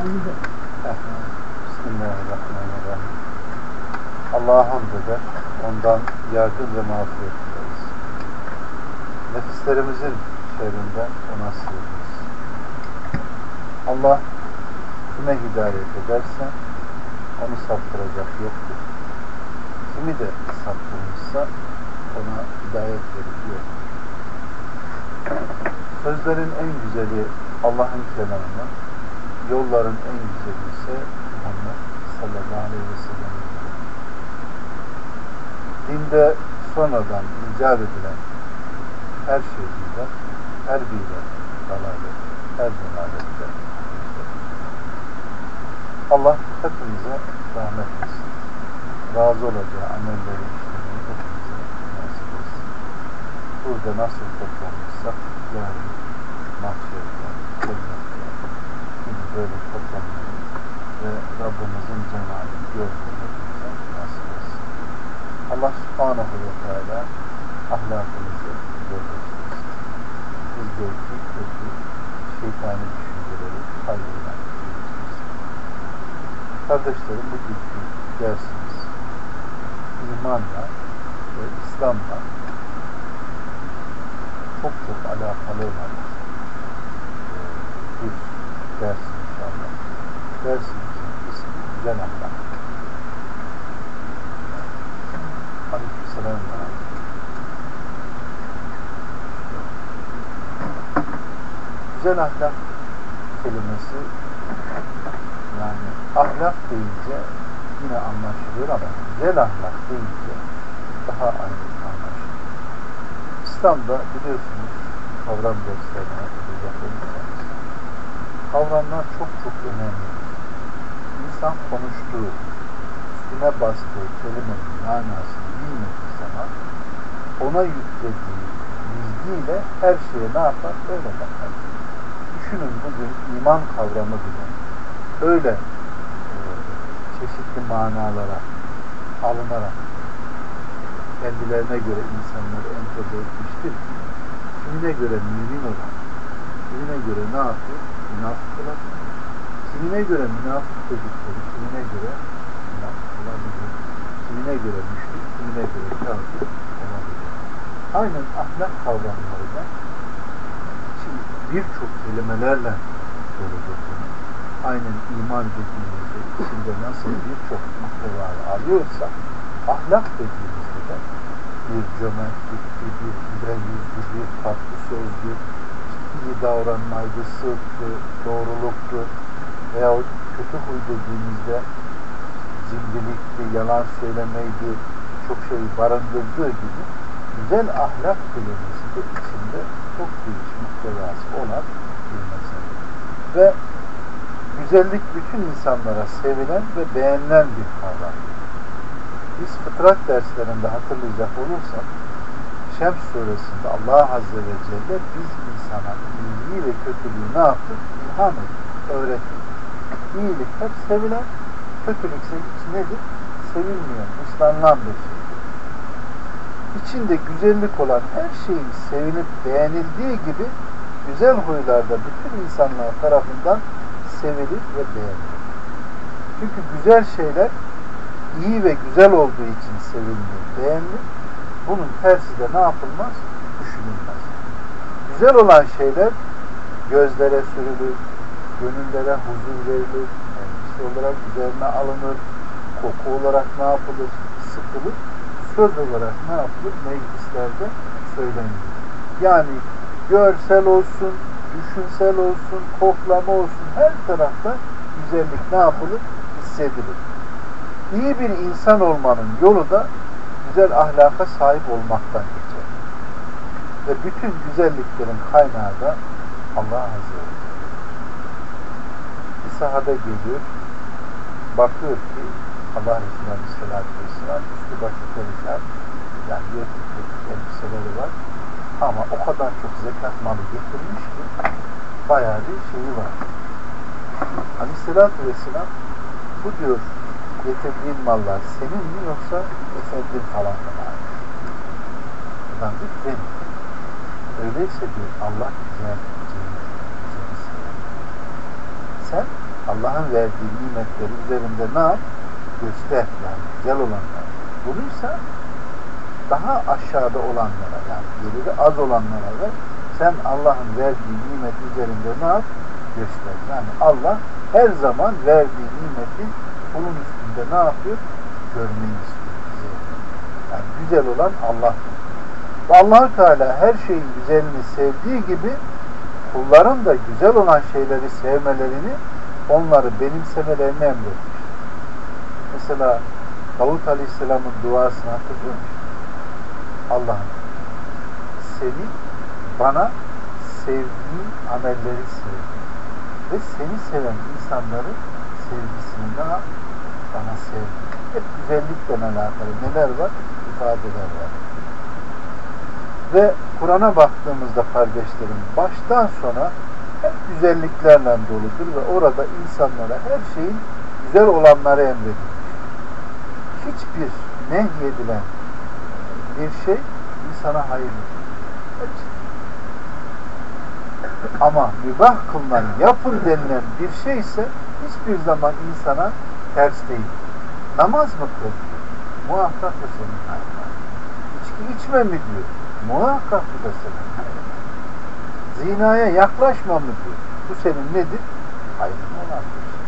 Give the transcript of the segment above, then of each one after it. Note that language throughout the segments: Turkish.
Bismillahirrahmanirrahim. Allah'a hamd eder, ondan yardım ve mağfiret dileriz. Nefislerimizin şerrinden ona sığınırız. Allah kime hidayet ederse onu saptıracak yoktur. Kimi de saptırmışsa ona hidayet verip yoktur. Sözlerin en güzeli Allah'ın kelamı, yolların en güzeli ise Muhammed sallallahu aleyhi ve sellem. Dinde sonradan icat edilen her şeyinde, her bile dalalet, her dalalette. Allah hepimize rahmet etsin. Razı olacağı amelleri işlemeyi hepimize nasip etsin. Burada nasıl toplanmışsak yarın mahşerde, cennette yine böyle toplanmayı ve Rabbimizin cemalini görmeyi nasip etsin. Allah subhanahu ve teala ahlakımızı güzelleştirsin. Bizdeki kötü şeytani düşünceleri kalbinden. Kardeşlerim bugünkü dersimiz imanla ve İslam'la çok çok alakalı olan e, bir ders inşallah. Dersimizin Ahlak. Aleykümselam Güzel ahlak kelimesi yani ahlak deyince yine anlaşılıyor ama güzel ahlak deyince daha ayrı anlaşılıyor. İslam'da biliyorsunuz kavram derslerine kavramlar çok çok önemli. İnsan konuştuğu, üstüne bastığı kelimenin manasını bilmediği zaman ona yüklediği bilgiyle her şeye ne yapar? Öyle bakar. Düşünün bugün iman kavramı bile öyle e, çeşitli manalara alınarak kendilerine göre insanları entegre etmiştir ki kimine göre mümin olan, kimine göre ne yapıyor? Münafık olan, kimine göre münafık dedikleri, kimine göre münafık olabilir, kimine göre müşrik, kimine göre kafir olabilir. Aynen ahlak kavramları da birçok kelimelerle bunu. Aynen iman dediğimizde içinde nasıl birçok muhtevayı alıyorsa ahlak dediğimizde de bir cömertlikti, bir güler yüzlü, bir tatlı sözlü, iyi davranmaydı, sırttı, doğruluktu veyahut kötü huy dediğimizde cimrilikti, yalan söylemeydi, çok şey barındırdığı gibi güzel ahlak kelimesi de içinde çok geniş muhtevası olan bir mesele. Ve güzellik bütün insanlara sevilen ve beğenilen bir kavram. Biz fıtrat derslerinde hatırlayacak olursak Şems suresinde Allah Azze ve Celle biz insana iyiliği ve kötülüğü ne yaptık? İlham ettik, öğrettik. İyilik hep sevilen, kötülük nedir? Bir şey. İçinde güzellik olan her şeyin sevinip beğenildiği gibi güzel huylarda bütün insanlar tarafından sevilir ve beğenilir. Çünkü güzel şeyler iyi ve güzel olduğu için sevilir, beğenilir. Bunun tersi de ne yapılmaz? Düşünülmez. Güzel olan şeyler gözlere sürülür, gönüllere huzur verilir, elbise olarak üzerine alınır, koku olarak ne yapılır? Sıkılır. Söz olarak ne yapılır? Meclislerde söylenir. Yani görsel olsun, düşünsel olsun, koklama olsun her tarafta güzellik ne yapılır? Hissedilir. İyi bir insan olmanın yolu da güzel ahlaka sahip olmaktan geçer. Ve bütün güzelliklerin kaynağı da Allah Azze ve Bir sahabe geliyor, bakıyor ki Allah Resulü Aleyhisselatü Vesselam üstü başı perişan, yani yırtık elbiseleri var. Ama o kadar çok zekat malı getirmiş ki bayağı bir şeyi var. Aleyhisselatü Vesselam bu diyor getirdiğin mallar senin mi yoksa efendim falan mı? Adam diyor benim. Öyleyse diyor Allah güzel, güzel Sen Allah'ın verdiği nimetleri üzerinde ne yap? Göster yani güzel olanlar. Bunuysa daha aşağıda olanlara yani geliri az olanlara ver. Sen Allah'ın verdiği nimet üzerinde ne yap? Göster. Yani Allah her zaman verdiği nimeti kulun üstünde ne yapıyor? Görmeyi istiyor. Yani güzel olan Allah. Ve allah Teala her şeyin güzelini sevdiği gibi kulların da güzel olan şeyleri sevmelerini onları benimsemelerini emretmiş. Mesela Davut Aleyhisselam'ın duasını hatırlıyor musun? Allah'ım seni bana sevdiğin amelleri sev ve seni seven insanları sevgisini yap? Bana sev. Hep güzellikle alakalı neler var? ifadeler var. Ve Kur'an'a baktığımızda kardeşlerim baştan sona hep güzelliklerle doludur ve orada insanlara her şeyin güzel olanları emredilmiş. Hiçbir nehyedilen bir şey insana hayırlı. Ama mübah kılınan, yapın denilen bir şey ise hiçbir zaman insana ters değil. Namaz mı kıl? Muhakkak bu senin hayrına. İçki içme mi diyor? Muhakkak bu da senin hayrına. Zinaya yaklaşma mı diyor? Bu senin nedir? Hayrına olan bir şey.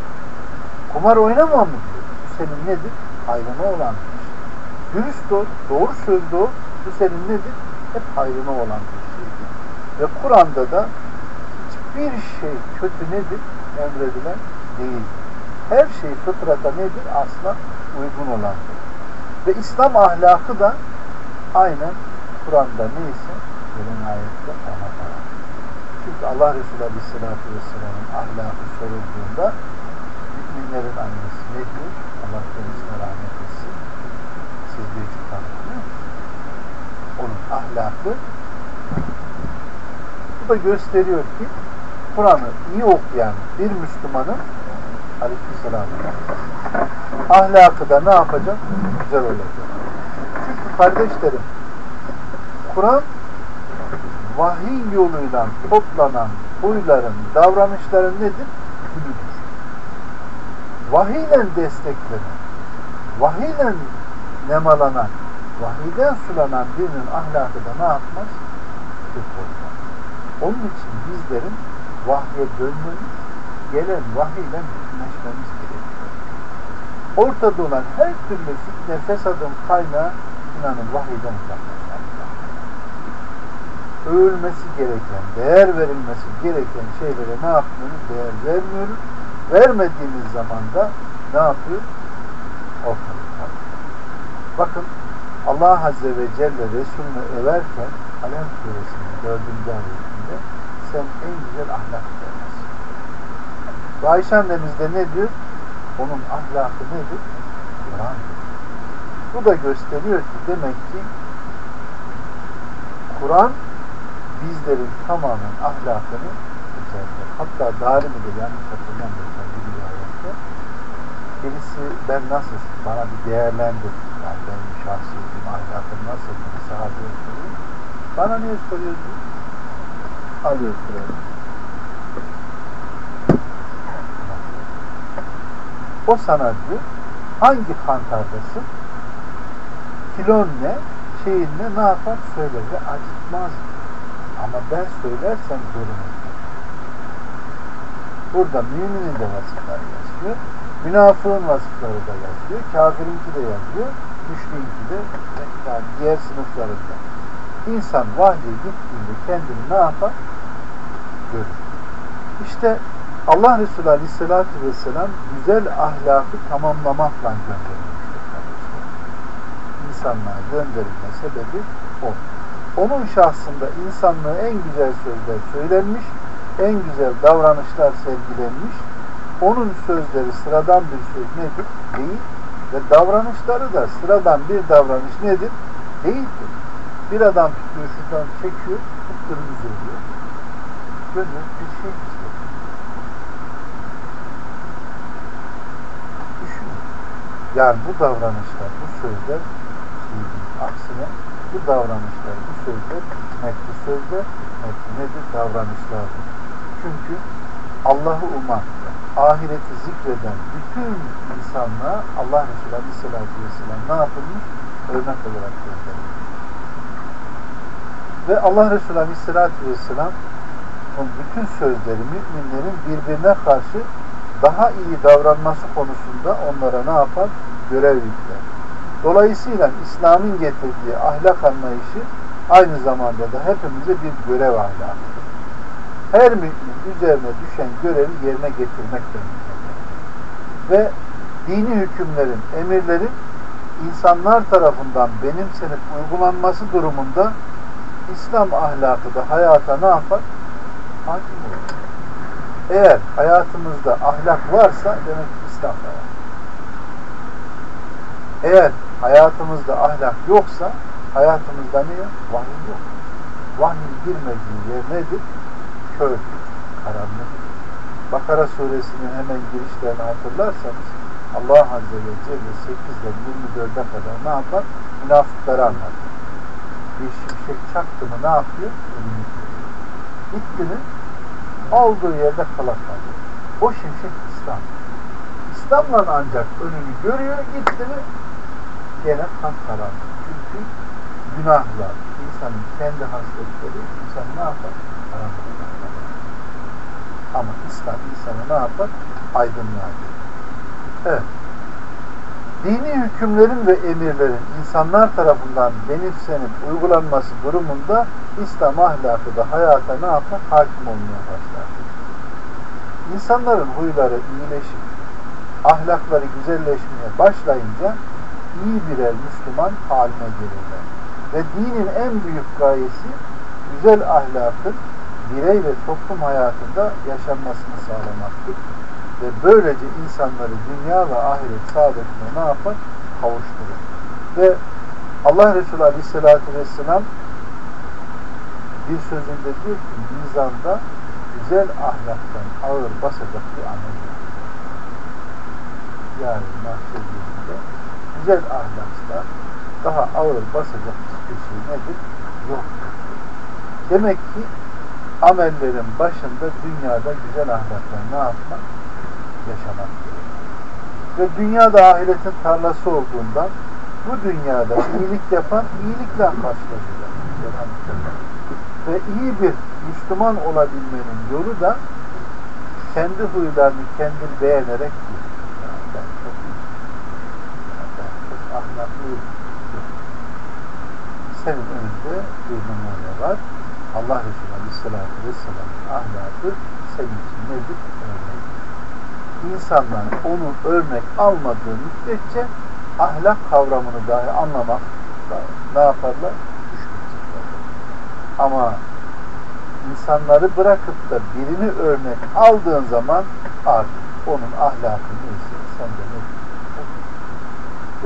Kumar oynama mı diyor? Bu senin nedir? Hayrına olan bir şey. Dürüst ol, doğru sözlü ol. Bu senin nedir? Hep hayrına olan bir şeydir. Ve Kur'an'da da hiçbir şey kötü nedir? Emredilen değil. Her şey fıtrata nedir? Asla uygun olandır. Ve İslam ahlakı da aynen Kur'an'da neyse gelen ayette ona. Çünkü Allah Resulü Aleyhisselatü Vesselam'ın ahlakı sorulduğunda müminlerin annesi ne diyor? Allah kendisine rahmet etsin. Siz bir tanımlıyor Onun ahlakı bu da gösteriyor ki Kur'an'ı iyi okuyan bir Müslümanın Aleyhisselam ahlakı da ne yapacak? Güzel olacak. Çünkü kardeşlerim Kur'an vahiy yoluyla toplanan huyların, davranışların nedir? Külüdür. Vahiyle desteklenen, vahiyle nemalanan, vahiyden sulanan birinin ahlakı da ne yapmaz? Kötü olmaz. Onun için bizlerin vahye dönmemiz, gelen vahiyle bütünleşmemiz gerekiyor. Ortada olan her türlü fitne, fesadın kaynağı inanın vahiyden uzaklaşmak. Övülmesi gereken, değer verilmesi gereken şeylere ne yapmıyoruz? Değer vermiyoruz. Vermediğimiz zaman da ne yapıyor? Ortalık. Bakın Allah Azze ve Celle Resulünü överken Alem Suresinin dördüncü ayetinde sen en güzel ahlak vermezsin. Ve Ayşe annemiz de ne diyor? Onun ahlakı nedir? Kur'an'dır. Bu da gösteriyor ki demek ki Kur'an bizlerin tamamen ahlakını düzeltir. Hatta Darimi'de yanlış hatırlamıyorsam bir rivayette birisi ben nasıl bana bir değerlendir yani benim şahsiyetim, ahlakım nasıl bir sahabe soruyor. Bana niye soruyorsun? Alıyor sırayı. O sana diyor hangi kantardasın? Kilon ne? Şeyin ne? Ne yapar? Söyle ve acıtmaz. Ama ben söylersem görünür. Burada müminin de vasıfları yazıyor. Münafığın vasıfları da yazıyor. Kafirinki de yazıyor. Müşriğinki de yani diğer sınıflarında. İnsan vahye gittiğinde kendini ne yapar? Görür. İşte Allah Resulü Aleyhisselatü Vesselam güzel ahlakı tamamlamakla gönderilmiştir. İnsanlığa gönderilme sebebi o. Onun şahsında insanlığı en güzel sözler söylenmiş, en güzel davranışlar sergilenmiş. Onun sözleri sıradan bir söz nedir? Değil. Ve davranışları da sıradan bir davranış nedir? Değildir. Bir adam tutuyor şuradan çekiyor, kıpkırmızı oluyor. Görüyor bir şey istiyor. Düşünün. Yani bu davranışlar, bu sözler. Aksine bu davranışlar, bu sözler hikmetli sözler, hikmetli nedir? Davranışlardır. Çünkü Allah'ı uman, ahireti zikreden bütün insanlığa Allah Resulü Aleyhisselatü Vesselam ne yapılmış? Örnek olarak gönderilmiş. Ve Allah Resulü Aleyhisselatü Vesselam bütün sözleri müminlerin birbirine karşı daha iyi davranması konusunda onlara ne yapar? Görev yükler. Dolayısıyla İslam'ın getirdiği ahlak anlayışı aynı zamanda da hepimize bir görev ahlakıdır. Her mümin üzerine düşen görevi yerine getirmek demektir. Ve dini hükümlerin, emirlerin insanlar tarafından benimsenip uygulanması durumunda İslam ahlakı da hayata ne yapar? Hakim olur. Eğer hayatımızda ahlak varsa demek ki İslam var. Eğer hayatımızda ahlak yoksa hayatımızda ne yok? Vahiy yok. Vahiy girmediği yer nedir? Kör, karanlık. Bakara suresinin hemen girişlerini hatırlarsanız Allah Azze ve Celle 8 ile 24'e kadar ne yapar? Münafıkları anlatır. Bir şimşek çaktı mı ne yapıyor? Önünü Gitti mi? Olduğu yerde kala kalıyor. O şimşek İslam. İslam'la ancak önünü görüyor, gitti mi gene kan karanlık. Çünkü günahlar, insanın kendi hasletleri insan ne yapar? Karanlık. Ama İslam insanı ne yapar? Aydınlığa Evet. Dini hükümlerin ve emirlerin insanlar tarafından benimsenip uygulanması durumunda İslam ahlakı da hayata ne yapar? Hakim olmaya başlar. İnsanların huyları iyileşip ahlakları güzelleşmeye başlayınca iyi birer Müslüman haline gelirler. Ve dinin en büyük gayesi güzel ahlakın birey ve toplum hayatında yaşanmasını sağlamaktır. Ve böylece insanları dünya ve ahiret saadetine ne yapar? Kavuşturur. Ve Allah Resulü Aleyhisselatü Vesselam bir sözünde diyor ki mizanda güzel ahlaktan ağır basacak bir amel. Yani mahşerinde güzel ahlakta daha ağır basacak hiçbir şey nedir? Yok. Demek ki amellerin başında dünyada güzel ahlakla ne yapmak? Yaşamak Ve dünyada ahiretin tarlası olduğundan bu dünyada iyilik yapan iyilikle karşılaşacak. Ve iyi bir Müslüman olabilmenin yolu da kendi huylarını kendin beğenerek değil. Yani ben çok iyi. Yani ben çok ahlaklıyım. Önünde bir numune var. Allah Resulü Aleyhisselatü Vesselam'ın ahlakı senin için nedir? Örnek. İnsanlar onu örnek almadığı müddetçe ahlak kavramını dahi anlamak ne yaparlar? Ama insanları bırakıp da birini örnek aldığın zaman artık onun ahlakı neyse sen de ne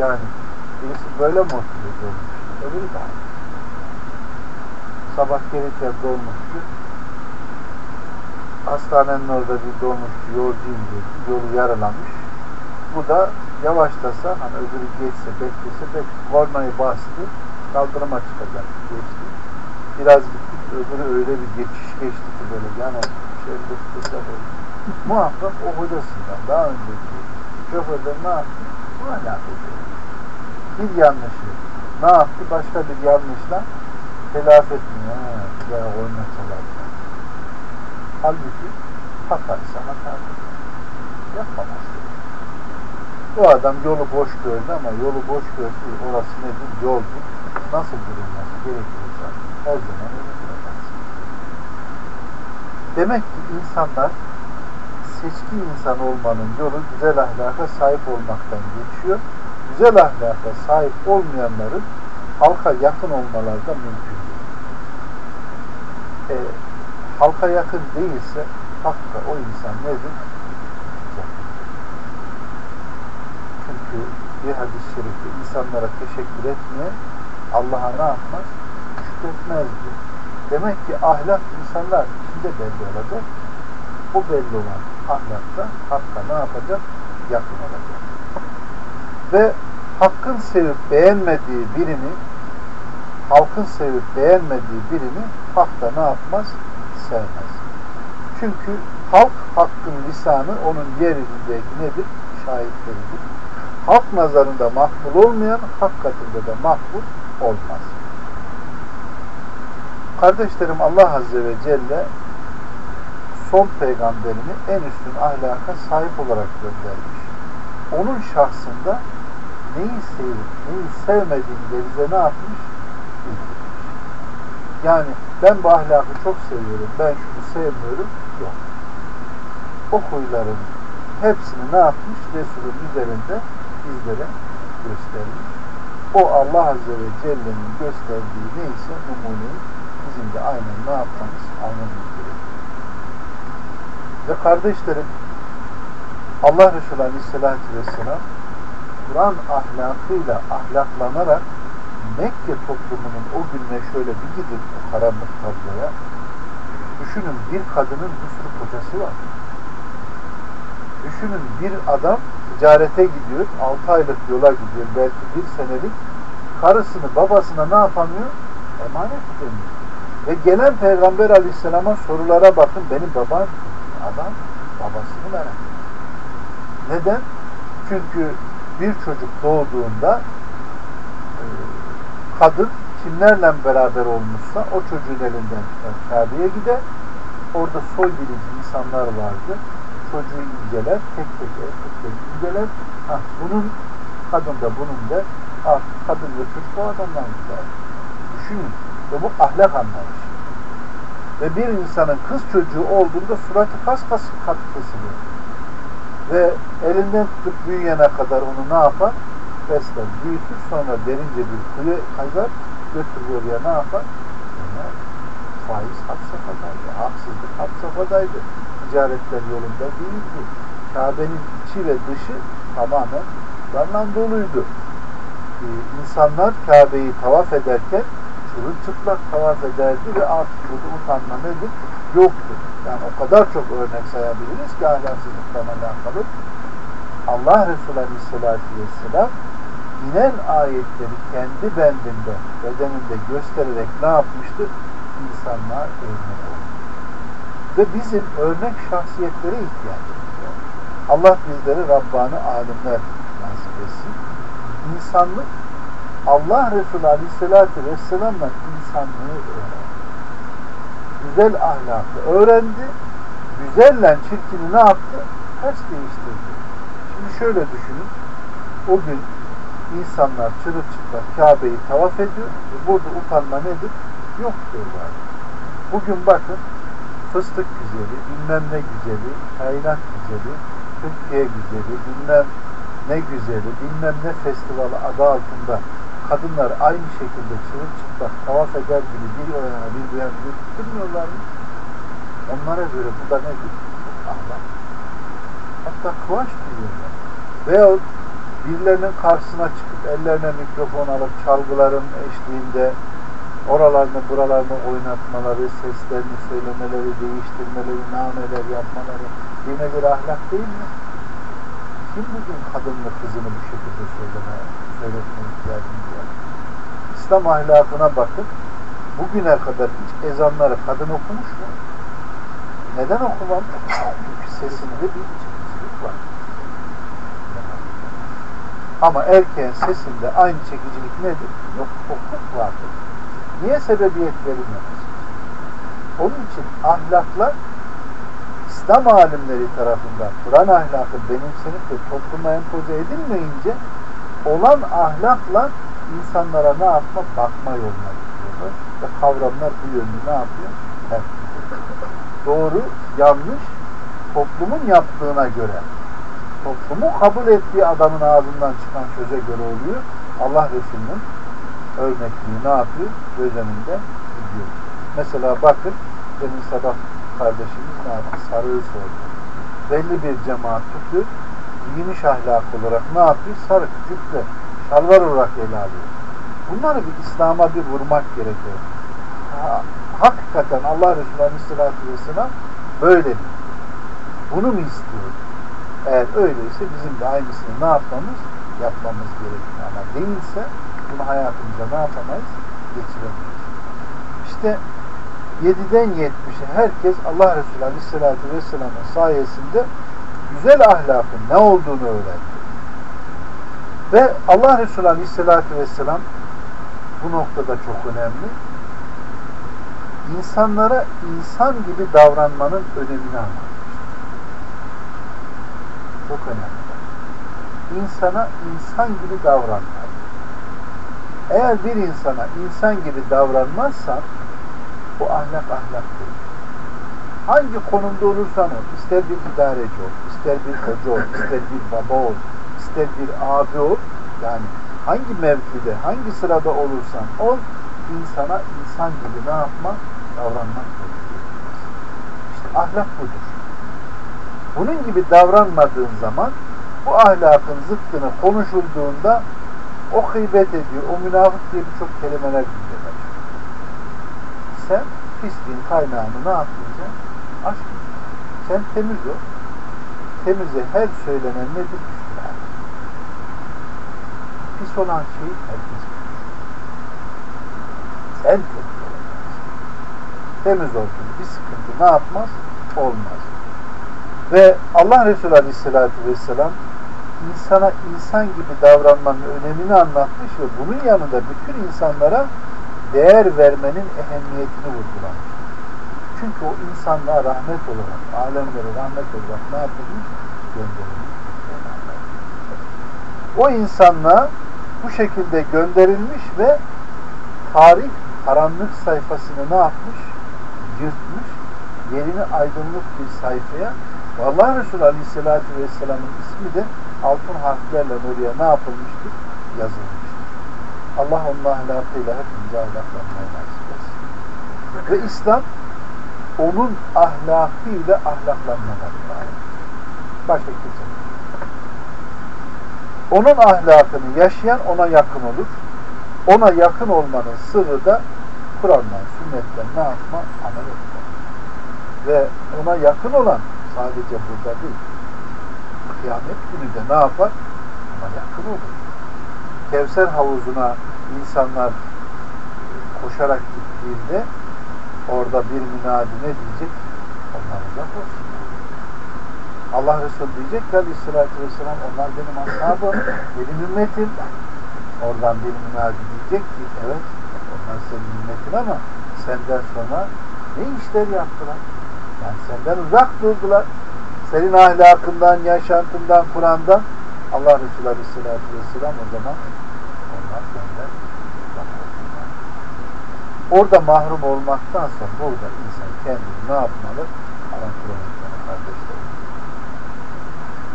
yani birisi böyle motive olmuş. Öbürü de Sabah gelirken dolmuştu. Hastanenin orada bir dolmuştu. Yolcuyum dedi. Yolu yaralamış. Bu da yavaşlasa hani öbürü geçse beklese belki kornayı bastı. Kaldırıma çıkacak. Geçti. Biraz gittik. Öbürü öyle bir geçiş geçti ki böyle yani şöyle kısa böyle. Muhakkak o hocasından daha önceki şoförden ne yaptı? Alakalı. Bir yanlışı ne yaptı? Başka bir yanlışla telafi etmiyor. Ha, güzel oyuna çalarlar. Halbuki hataysa hatadır. Yapmamaz. Bu adam yolu boş gördü ama yolu boş gördü. Orası nedir? Yoldur. Nasıl durulması gerekiyorsa her zaman öyle duracaksın. Demek ki insanlar seçkin insan olmanın yolu güzel ahlaka sahip olmaktan geçiyor. Güzel ahlaka sahip olmayanların halka yakın olmaları da mümkün değil. E, halka yakın değilse hakka o insan nedir? Çünkü bir hadis-i şerifte insanlara teşekkür etmeyen Allah'a ne yapmaz? Şükretmez diyor. Demek ki ahlak insanlar içinde belli olacak. O belli olan ahlakta hakka ne yapacak? Yakın olacak. Ve hakkın sevip beğenmediği birini halkın sevip beğenmediği birini hakta ne yapmaz? Sevmez. Çünkü Halk hakkın lisanı onun yeryüzündeki nedir? Şahitleridir. Halk nazarında makbul olmayan hak katında da makbul olmaz. Kardeşlerim Allah Azze ve Celle son peygamberini en üstün ahlaka sahip olarak göndermiş. Onun şahsında neyi sevip, neyi sevmediğini de bize ne yapmış? Yani ben bu ahlakı çok seviyorum, ben şunu sevmiyorum, yok. O huyların hepsini ne yapmış? Resulün üzerinde bizlere göstermiş. O Allah Azze ve Celle'nin gösterdiği neyse numuneyi bizim de aynen ne yapmamız? Almamız gerekiyor. Ve kardeşlerim Allah Resulü Aleyhisselatü Vesselam Kur'an ahlakıyla ahlaklanarak Mekke toplumunun o gününe şöyle bir gidip o karanlık tabloya düşünün bir kadının bir sürü kocası var. Düşünün bir adam ticarete gidiyor, 6 aylık yola gidiyor, belki bir senelik karısını babasına ne yapamıyor? Emanet edemiyor. Ve gelen Peygamber Aleyhisselam'a sorulara bakın, benim babam adam babasını merak ediyor. Neden? Çünkü bir çocuk doğduğunda e, kadın kimlerle beraber olmuşsa o çocuğun elinden tutar Kabe'ye gider. Orada soy bilici insanlar vardı. Çocuğu inceler, tek tek erkekleri inceler. Hah, bunun kadın da bunun da artık kadın ve çocuk o adamdan gider. Düşünün. Ve bu ahlak anlayışı. Ve bir insanın kız çocuğu olduğunda suratı kas kas kat kesilir. Ve elinden tutup büyüyene kadar onu ne yapar? Besler, büyütür sonra derince bir kuyu kazar, götürür oraya ne yapar? Yani faiz had safhadaydı, haksızlık had safhadaydı. Ticaretler yolunda değildi. Kabe'nin içi ve dışı tamamen darla doluydu. Ee, insanlar Kabe'yi tavaf ederken çıplak tavaf ederdi ve artık burada utanma nedir? Yoktu. Yani o kadar çok örnek sayabiliriz ki ahlaksızlıktan alakalı. Allah Resulü Aleyhisselatü Vesselam inen ayetleri kendi bendinde, bedeninde göstererek ne yapmıştır? İnsanlığa örnek. Ve bizim örnek şahsiyetlere ihtiyacımız var. Allah bizleri Rabbani alimler nasip etsin. İnsanlık Allah Resulü Aleyhisselatü Vesselam'la insanlığı öğrendi. Güzel ahlakı öğrendi. Güzelle çirkini ne yaptı? Ters değiştirdi. Şimdi şöyle düşünün. O gün insanlar çırılçıplak Kabe'yi tavaf ediyor. Ve burada utanma nedir? Yok diyorlar. Bugün bakın fıstık güzeli, bilmem ne güzeli, kainat güzeli, Türkiye güzeli, bilmem ne güzeli, bilmem ne festivali adı altında kadınlar aynı şekilde çırılçıplak tavaf eder gibi bir o yana bir bu yana tutturmuyorlar mı? Onlara göre bu da nedir? Ahlak. Hatta kıvanç duyuyorlar. Veyahut birilerinin karşısına çıkıp ellerine mikrofon alıp çalgıların eşliğinde oralarını buralarını oynatmaları, seslerini söylemeleri, değiştirmeleri, nameler yapmaları dine göre ahlak değil mi? Kim bugün kadınla kızını bu şekilde söylemeye, söyletmeye ihtiyacımız var? İslam ahlakına bakın. Bugüne kadar hiç ezanları kadın okumuş mu? Neden okumam? Çünkü sesinde bir çekicilik var. Ama erkeğin sesinde aynı çekicilik nedir? Yok, hukuk vardır. Niye sebebiyet verilmez? Onun için ahlaklar İslam alimleri tarafından Kur'an ahlakı benimsenip de topluma empoze edilmeyince olan ahlakla insanlara ne yapma? Bakma yoluna gidiyorlar. Ve kavramlar bu yönünü ne yapıyor? Doğru, yanlış toplumun yaptığına göre toplumu kabul ettiği adamın ağzından çıkan söze göre oluyor. Allah Resulü'nün örnekliği ne yapıyor? Göz önünde gidiyor. Mesela bakın demin sabah kardeşimiz ne yaptı? Sarığı sordu. Belli bir cemaat tutuyor. Giyiniş ahlak olarak ne yapıyor? Sarık, cübbe, şalvar olarak ele alıyor. Bunları bir İslam'a bir vurmak gerekiyor. Ha, hakikaten Allah Resulü Aleyhisselatü Vesselam böyle mi? Bunu mu istiyor? Eğer öyleyse bizim de aynısını ne yapmamız? Yapmamız gerekiyor. Ama değilse bunu hayatımıza ne yapamayız? Geçiremeyiz. İşte 7'den 70'e herkes Allah Resulü Aleyhisselatü Vesselam'ın sayesinde güzel ahlakın ne olduğunu öğrendi. Ve Allah Resulü Aleyhisselatü Vesselam bu noktada çok önemli. İnsanlara insan gibi davranmanın önemini anlatmıştır. Çok önemli. İnsana insan gibi davranmak. Eğer bir insana insan gibi davranmazsan bu ahlak ahlak değil. Hangi konumda olursan ol, ister bir idareci ol, ister bir hoca ol, ister bir baba ol, ister bir abi ol, yani hangi mevkide, hangi sırada olursan ol, insana insan gibi ne yapma? Davranmak gerekiyor. İşte ahlak budur. Bunun gibi davranmadığın zaman bu ahlakın zıttını konuşulduğunda o hıybet ediyor, o münafık diye birçok kelimeler gündeme Sen pisliğin kaynağını ne yapmayacaksın? Aşk Sen temiz ol. Temize her söylenen nedir? Pis olan şeyi herkes Sen temiz olacaksın. Temiz olsun. Bir sıkıntı ne yapmaz? Olmaz. Ve Allah Resulü Aleyhisselatü Vesselam insana insan gibi davranmanın önemini anlatmış ve bunun yanında bütün insanlara değer vermenin ehemmiyetini vurgulamış. Çünkü o insanlığa rahmet olarak, alemlere rahmet olarak ne yapılmış? Gönderilmiş. O insanlığa bu şekilde gönderilmiş ve tarih karanlık sayfasını ne yapmış? Yırtmış. Yerini aydınlık bir sayfaya ve Allah Resulü Aleyhisselatü Vesselam'ın ismi de altın harflerle oraya ne yapılmıştır? Yazılmıştır. Allah onun ahlakıyla hepimize ahlaklanmayı nasip etsin. Ve İslam onun ahlakıyla ahlaklanmadan. Başka kimse Onun ahlakını yaşayan ona yakın olur. Ona yakın olmanın sırrı da Kur'an'dan, sünnetten ne yapma? Amel etme. Ve ona yakın olan sadece burada değil, kıyamet günü de ne yapar? Ama yakın olur. Kevser havuzuna insanlar koşarak gittiğinde orada bir münadi ne diyecek? Onlar uzak olsun. Allah Resulü diyecek ki aleyhissalatü vesselam onlar benim ashabım, benim ümmetim. Oradan bir münadi diyecek ki evet onlar senin ümmetin ama senden sonra ne işler yaptılar? Yani senden uzak durdular senin ahlakından, yaşantından, Kur'an'dan Allah Resulü Aleyhisselatü Vesselam o zaman onlar senden Orada mahrum olmaktansa burada insan kendini ne yapmalı? Kontrol etmeli kardeşlerim.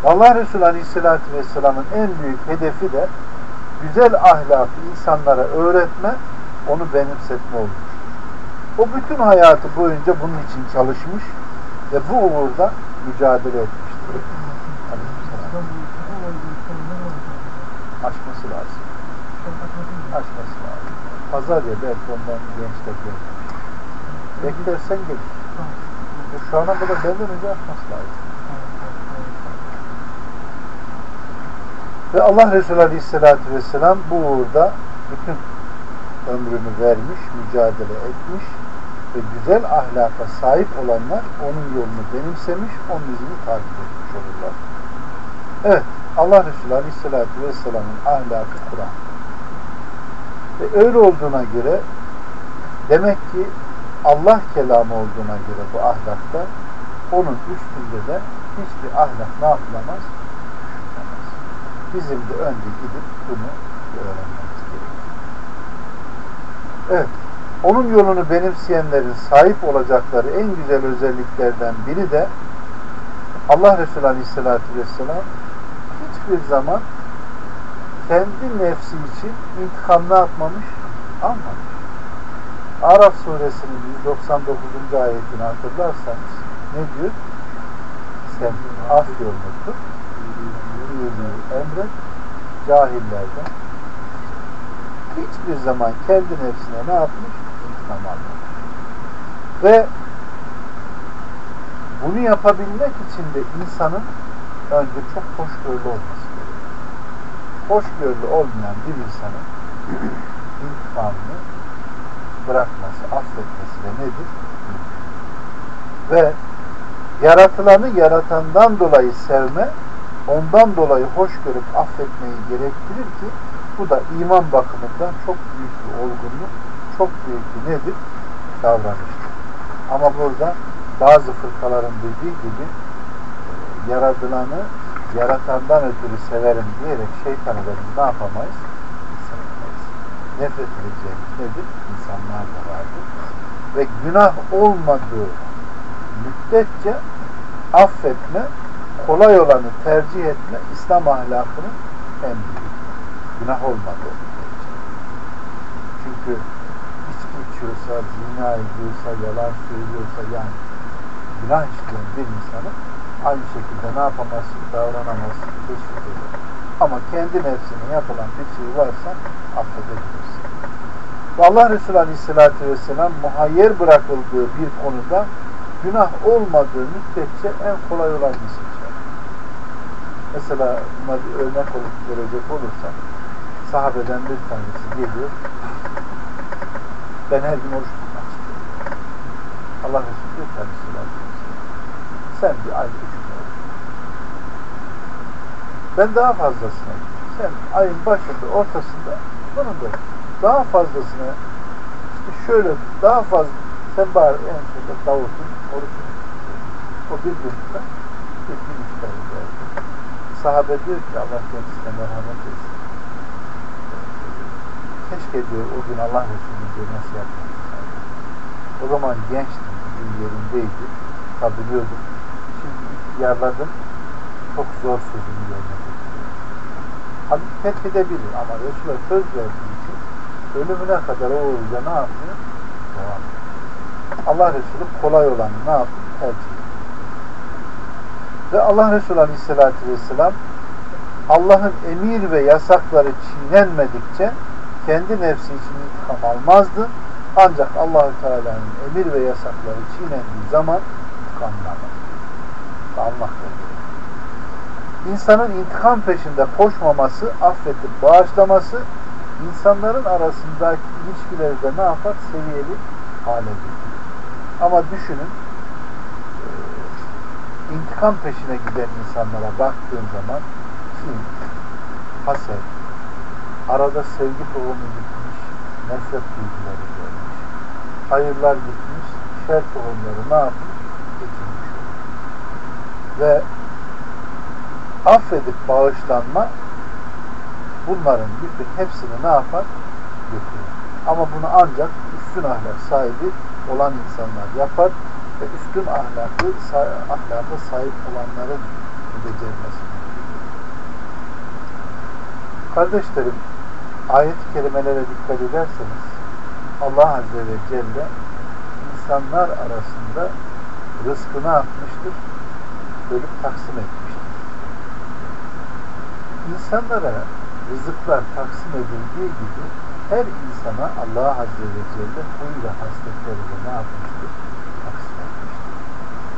Allah Resulü Aleyhisselatü Vesselam'ın en büyük hedefi de güzel ahlakı insanlara öğretme, onu benimsetme olmuş. O bütün hayatı boyunca bunun için çalışmış ve bu uğurda mücadele etmiştir. Aşması lazım. Aşması lazım. Pazar ya belki ondan gençler gelmiş. Beklersen gelir. Şu ana kadar benden önce aşması lazım. Ve Allah Resulü Aleyhisselatü Vesselam bu uğurda bütün ömrünü vermiş, mücadele etmiş ve güzel ahlaka sahip olanlar onun yolunu benimsemiş, onun izini takip etmiş olurlar. Evet, Allah Resulü Aleyhisselatü Vesselam'ın ahlakı Kur'an. Ve öyle olduğuna göre demek ki Allah kelamı olduğuna göre bu ahlakta onun üstünde de hiçbir ahlak ne yapılamaz? Bizim de önce gidip bunu öğrenmemiz gerekiyor. Evet onun yolunu benimseyenlerin sahip olacakları en güzel özelliklerden biri de Allah Resulü Aleyhisselatü Vesselam hiçbir zaman kendi nefsi için intikam ne yapmamış? Almamış. Araf suresinin 199. ayetini hatırlarsanız ne diyor? Sen af yolunu tut, emret, cahillerden hiçbir zaman kendi nefsine ne yapmış? tamamlamış. Ve bunu yapabilmek için de insanın önce çok hoşgörülü olması gerekiyor. Hoşgörülü olmayan bir insanın intikamını bırakması, affetmesi de nedir? Ve yaratılanı yaratandan dolayı sevme, ondan dolayı hoş görüp affetmeyi gerektirir ki bu da iman bakımından çok büyük bir olgunluk, çok büyük bir nedir? Davranıştır. Ama burada bazı fırkaların dediği gibi e, yaratılanı yaratandan ötürü severim diyerek şeytanı ne yapamayız? Sevemeyiz. Nefret edeceğimiz nedir? İnsanlar da vardır. Ve günah olmadığı müddetçe affetme, kolay olanı tercih etme İslam ahlakının en. Günah olmadığı. Çünkü içki içiyorsa, zina ediyorsa, yalan söylüyorsa yani günah işleyen bir insanın aynı şekilde ne yapamazsın, davranamazsın, teşvik eder. Ama kendi nefsine yapılan bir şey varsa affedebilirsin. Allah Resulü Aleyhisselatü Vesselam muhayyer bırakıldığı bir konuda günah olmadığı müddetçe en kolay olanı seçer. Mesela buna bir örnek olup verecek olursam sahabeden bir tanesi geliyor. Ben her gün oruç tutmak istiyorum. Allah Resulü diyor ki sen bir ay üç gün ben daha fazlasına sen ayın başında ortasında sonunda daha fazlasına işte şöyle daha fazla sen bari en sonunda Davut'un orucunu o bir günde bir gün iftarı geldi. Sahabe diyor ki Allah kendisine merhamet etsin. Keşke diyor o gün Allah Resulü diyor nasıl yapmak O zaman gençtim, gün yerindeydi. Kabiliyordum. Şimdi ihtiyarladım. Çok zor sözünü yerine getiriyor. Halbuki terk edebilir ama Resul'e söz verdiği için ölümüne kadar o oruca ne yapıyor? Devam ediyor. Allah Resulü kolay olanı ne yaptı? Tercih Ve Allah Resulü Aleyhisselatü Vesselam Allah'ın emir ve yasakları çiğnenmedikçe kendi nefsi için intikam almazdı. Ancak Allahü Teala'nın emir ve yasakları çiğnendiği zaman intikamlanır. Almak İnsanın intikam peşinde koşmaması, affetip bağışlaması insanların arasındaki ilişkileri de ne yapar? Seviyeli hale getirir. Ama düşünün intikam peşine giden insanlara baktığın zaman kim, haset, arada sevgi tohumu gitmiş, nefret duyguları görmüş. Hayırlar gitmiş, şer tohumları ne yapmış? Geçirmiş Ve affedip bağışlanma bunların bütün hepsini ne yapar? Götürür. Ama bunu ancak üstün ahlak sahibi olan insanlar yapar ve üstün ahlakı, ahlaka sahip olanların becermesi. Kardeşlerim, ayet-i kerimelere dikkat ederseniz Allah Azze ve Celle insanlar arasında rızkını atmıştır, bölüp taksim etmiştir. İnsanlara rızıklar taksim edildiği gibi her insana Allah Azze ve Celle huy ve hasletleriyle ne yapmıştır?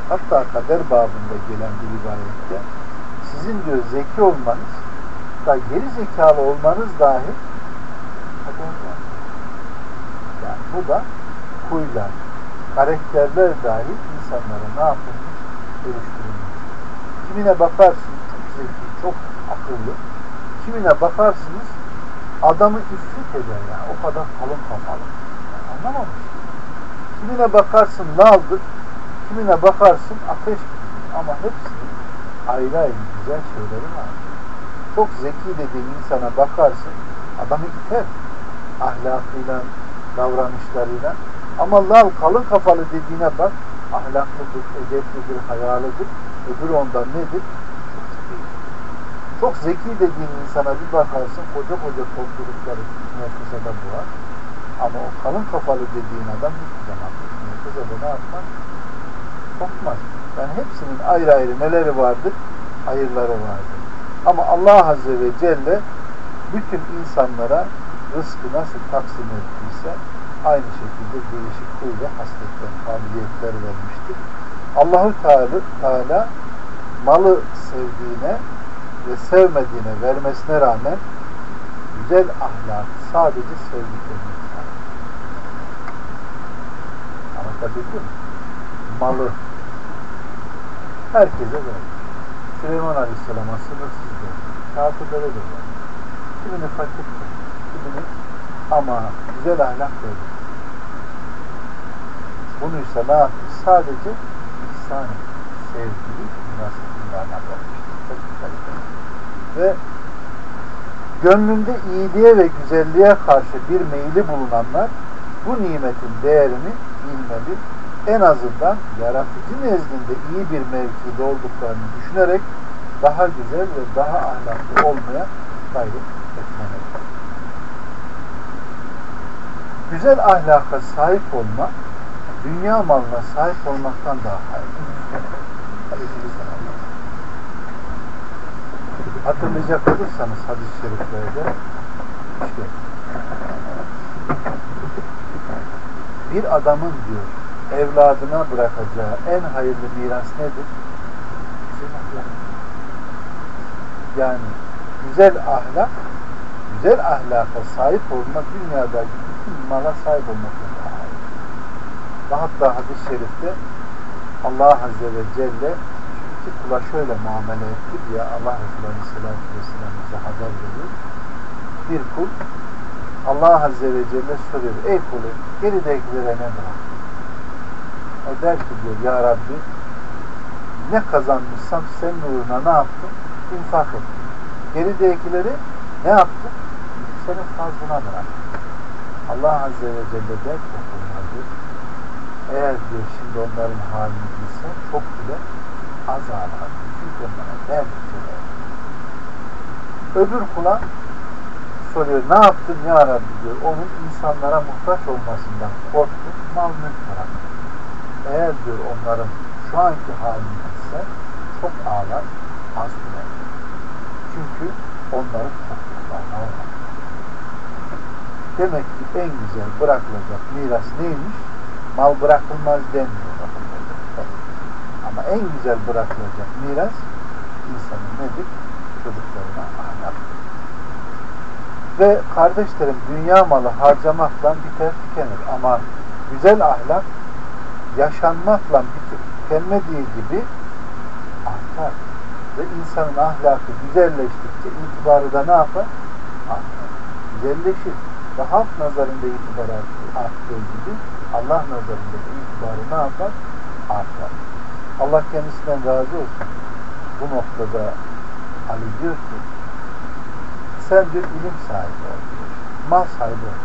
Hatta kader babında gelen bir rivayette sizin diyor zeki olmanız da geri zekalı olmanız dahi kader. Yani bu da huylar, karakterler dahi insanlara ne yapılmış? Dönüştürülmüş. Kimine bakarsın çok zeki, çok akıllı. Kimine bakarsınız adamı ifrit eder yani. O kadar kalın kafalı. Yani anlamamış. Kimine bakarsın naldır, kimine bakarsın ateş. Ama hepsinin ayrı ayrı güzel şeyleri var. Çok zeki dediğin insana bakarsın, adamı iter. Ahlakıyla, davranışlarıyla. Ama lal kalın kafalı dediğine bak, ahlaklıdır, edeplidir, hayalıdır. Öbürü ondan nedir? Çok zeki dediğin insana bir bakarsın koca koca toplulukları müessesede bular. Ama o kalın kafalı dediğin adam hiçbir zaman müessesede ne yapmaz? Sokmaz. Yani hepsinin ayrı ayrı neleri vardır? Hayırları vardır. Ama Allah Azze ve Celle bütün insanlara rızkı nasıl taksim ettiyse aynı şekilde değişik huy ve hasletler, kabiliyetler vermiştir. Allahu Teala, Teala malı sevdiğine ve sevmediğine vermesine rağmen güzel ahlak sadece sevdiklerine sahip. Anlatabildim mi? Malı, Herkese vermiş. Süleyman Aleyhisselam'a sınırsız vermiş. Kafirlere de vermiş. Kimini fakir kimini ama güzel ahlak vermiş. Bunu ise ne yapmış? Sadece ihsan. Sevgili. Çok güzel. Ve gönlünde iyiliğe ve güzelliğe karşı bir meyli bulunanlar bu nimetin değerini bilmeli. En azından yaratıcı nezdinde iyi bir mevkide olduklarını düşünerek daha güzel ve daha ahlaklı olmaya gayret etmelidir. Güzel ahlaka sahip olmak, dünya malına sahip olmaktan daha hayırlı. Hatırlayacak olursanız hadis-i şeriflerde işte bir adamın diyor evladına bırakacağı en hayırlı miras nedir? Güzel ahlak. Yani güzel ahlak, güzel ahlaka sahip olma dünyadaki bütün mala sahip olmaktan daha. Ve hatta hadis-i şerifte Allah Azze ve Celle iki kula şöyle muamele etti diye Allah Resulü Aleyhisselatü Vesselam bize haber veriyor. Bir kul Allah Azze ve Celle soruyor. Ey kulum geridekilere ne bıraktın? O der ki diyor Ya Rabbi ne kazanmışsam senin uğruna ne yaptım? İnfak ettim. Geridekileri ne yaptım? Senin fazlına bıraktım. Allah Azze ve Celle der ki diyor, eğer diyor şimdi onların halini bilsen çok bile az ağlar. Çünkü onlara verdikçe Öbür kula soruyor ne yaptın ya Rabbi diyor. Onun insanlara muhtaç olmasından korktum. Mal mülk bıraktım. Eğer diyor onların şu anki halini bilsen çok ağlar az bile. Çünkü onların topluluklarına olmak. Demek ki en güzel bırakılacak miras neymiş? Mal bırakılmaz denmiyor. Ama en güzel bırakılacak miras insanın nedir? Çocuklarına ahlak. Ve kardeşlerim dünya malı harcamakla biter tükenir. Ama güzel ahlak yaşanmakla tükenmediği gibi artar. Ve insanın ahlakı güzelleştikçe itibarı da ne yapar? Artar. Güzelleşir. Ve halk nazarında itibar arttığı gibi Allah nazarında itibarı ne yapar? Artar. Allah kendisinden razı olsun. Bu noktada Ali diyor ki sen bir ilim sahibi ol. Mal sahibi ol.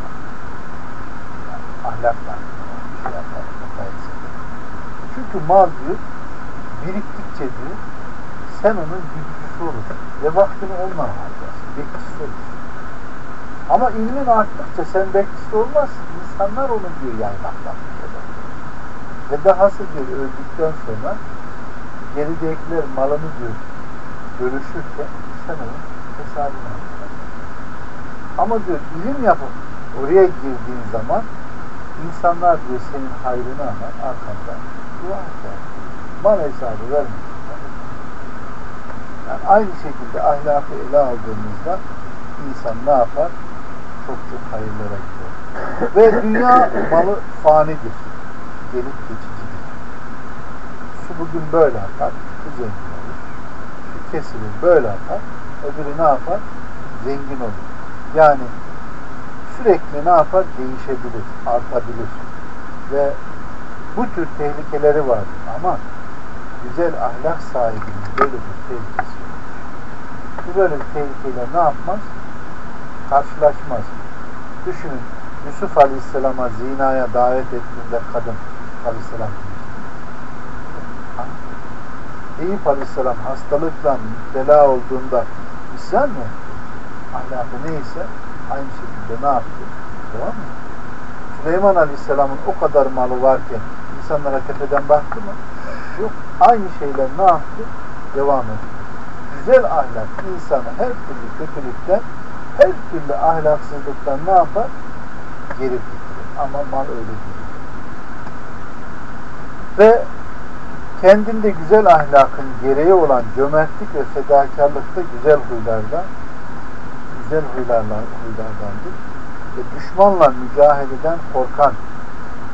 Yani ahlakla şey yapar, Çünkü mal diyor biriktikçe diyor sen onun güdücüsü olursun. Ve vaktini onunla harcarsın. Bekçisi olursun. Ama ilmin arttıkça sen bekçisi olmazsın. İnsanlar onu diyor yaymakla. Ve dahası diyor öldükten sonra geridekiler malını diyor bölüşürken sen onun hesabını alacaksın. Ama diyor ilim yapıp oraya girdiğin zaman insanlar diyor senin hayrını anar arkandan dua eder. Mal hesabı vermeyecekler. Yani aynı şekilde ahlakı ele aldığımızda insan ne yapar? Çok çok hayırlara gider. Ve dünya malı fanidir gelip geçicidir. Su bugün böyle akar, su zengin olur. Su kesilir böyle akar, öbürü ne yapar? Zengin olur. Yani sürekli ne yapar? Değişebilir, artabilir. Ve bu tür tehlikeleri var. Ama güzel ahlak sahibinin böyle bir tehlikesi yok. Bu böyle bir tehlikeyle ne yapmaz? Karşılaşmaz. Düşünün, Yusuf Aleyhisselam'a zinaya davet ettiğinde kadın Aleyhisselam Eyüp Aleyhisselam hastalıkla bela olduğunda isyan mı etti? Ahlakı neyse aynı şekilde ne yaptı? Devam mı? Süleyman Aleyhisselam'ın o kadar malı varken insanlara tepeden baktı mı? Yok. Aynı şeyler ne yaptı? Devam etti. Güzel ahlak insanı her türlü kötülükten, her türlü ahlaksızlıktan ne yapar? Geri getirir. Ama mal öyle değil ve kendinde güzel ahlakın gereği olan cömertlik ve fedakarlıkta güzel huylardan güzel huylardan, huylardandır. Ve düşmanla mücadeleden korkan,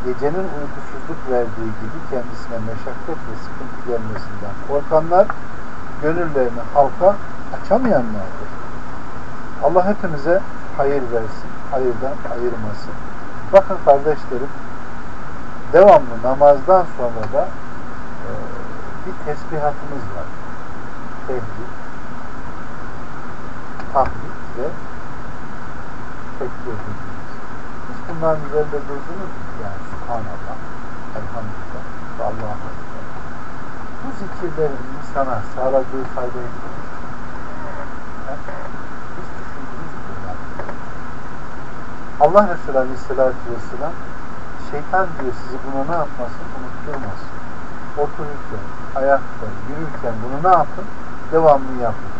gecenin uykusuz rahatlık verdiği gibi kendisine meşakkat ve sıkıntı gelmesinden korkanlar gönüllerini halka açamayanlardır. Allah hepimize hayır versin, hayırdan ayırmasın. Bakın kardeşlerim, devamlı namazdan sonra da e, bir tesbihatımız var. Tevhid, tahmid ve tekbir. Hiç bunların üzerinde durdunuz mu? Yani Subhanallah, Elhamdülillah ve Allah'a Ekber. Bu zikirlerin insana sağladığı faydayı? Allah Resulü Aleyhisselatü Vesselam şeytan diyor sizi buna ne yapmasın? Unutturmasın. Otururken, ayakta, yürürken bunu ne yapın? Devamlı yapın.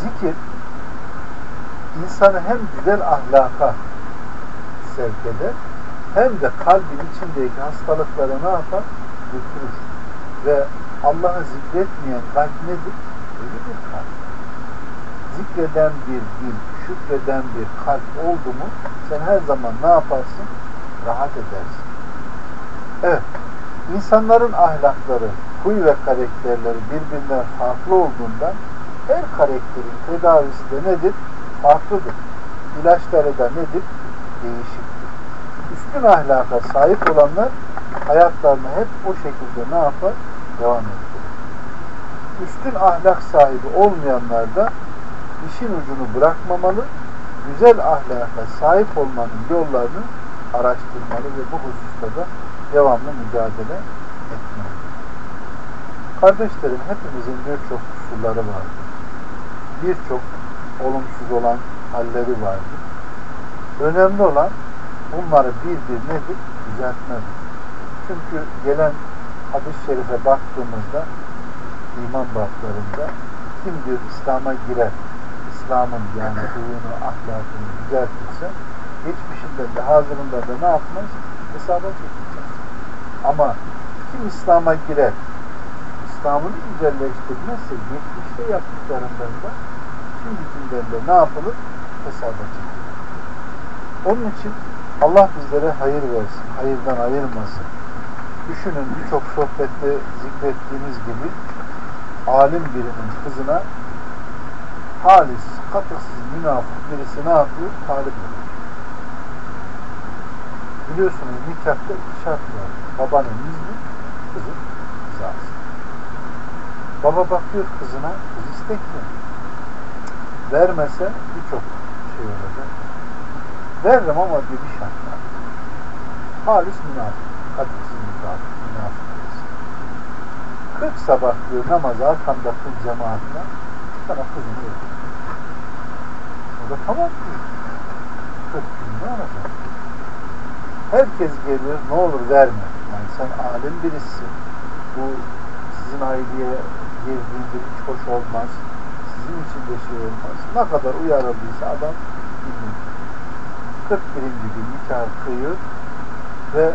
Zikir insanı hem güzel ahlaka sevk eder hem de kalbin içindeki hastalıklara ne yapar? Götürür. Ve Allah'ı zikretmeyen kalp nedir? Ölü bir kalp. Zikreden bir dil, şükreden bir kalp oldu mu sen her zaman ne yaparsın? Rahat edersin. Evet. İnsanların ahlakları, huy ve karakterleri birbirinden farklı olduğundan her karakterin tedavisi de nedir? Farklıdır. İlaçları da nedir? Değişiktir. Üstün ahlaka sahip olanlar hayatlarını hep o şekilde ne yapar? Devam ettirir. Üstün ahlak sahibi olmayanlar da işin ucunu bırakmamalı, güzel ahlaka sahip olmanın yollarını araştırmalı ve bu hususta da devamlı mücadele etmeli. Kardeşlerim hepimizin birçok kusurları vardır. Birçok olumsuz olan halleri vardır. Önemli olan bunları bir bir nedir? Düzeltmedir. Çünkü gelen hadis-i şerife baktığımızda iman baklarında kim diyor İslam'a girer, İslam'ın yani huyunu, ahlakını düzeltirse geçmişinden de hazırında da ne yapmaz? Hesaba çekeceğiz. Ama kim İslam'a girer, İslam'ını güzelleştirmezse geçmişte yaptıklarından da şimdikinden de ne yapılır? Hesaba çekilir. Onun için Allah bizlere hayır versin, hayırdan ayırmasın. Düşünün birçok sohbette zikrettiğimiz gibi alim birinin kızına halis, katıksız, münafık birisi ne yapıyor? Talip oluyor. Biliyorsunuz nikahta iki şart var. Babanın izni, kızın rızası. Baba bakıyor kızına, kız istekli. Vermese birçok şey olacak. Veririm ama diyor bir şart var. Halis münafık, katıksız münafık, münafık birisi. Kırk sabah diyor namazı arkamda kıl cemaatine sana kızını verir. O da tamam diyor. Kırk gün ne olacak? Herkes geliyor, ne olur verme. Yani sen alim birisin. Bu sizin aileye girdiğinde hiç hoş olmaz. Sizin için de şey olmaz. Ne kadar uyarıldıysa adam. 40 birim gibi nikah kıyıyor ve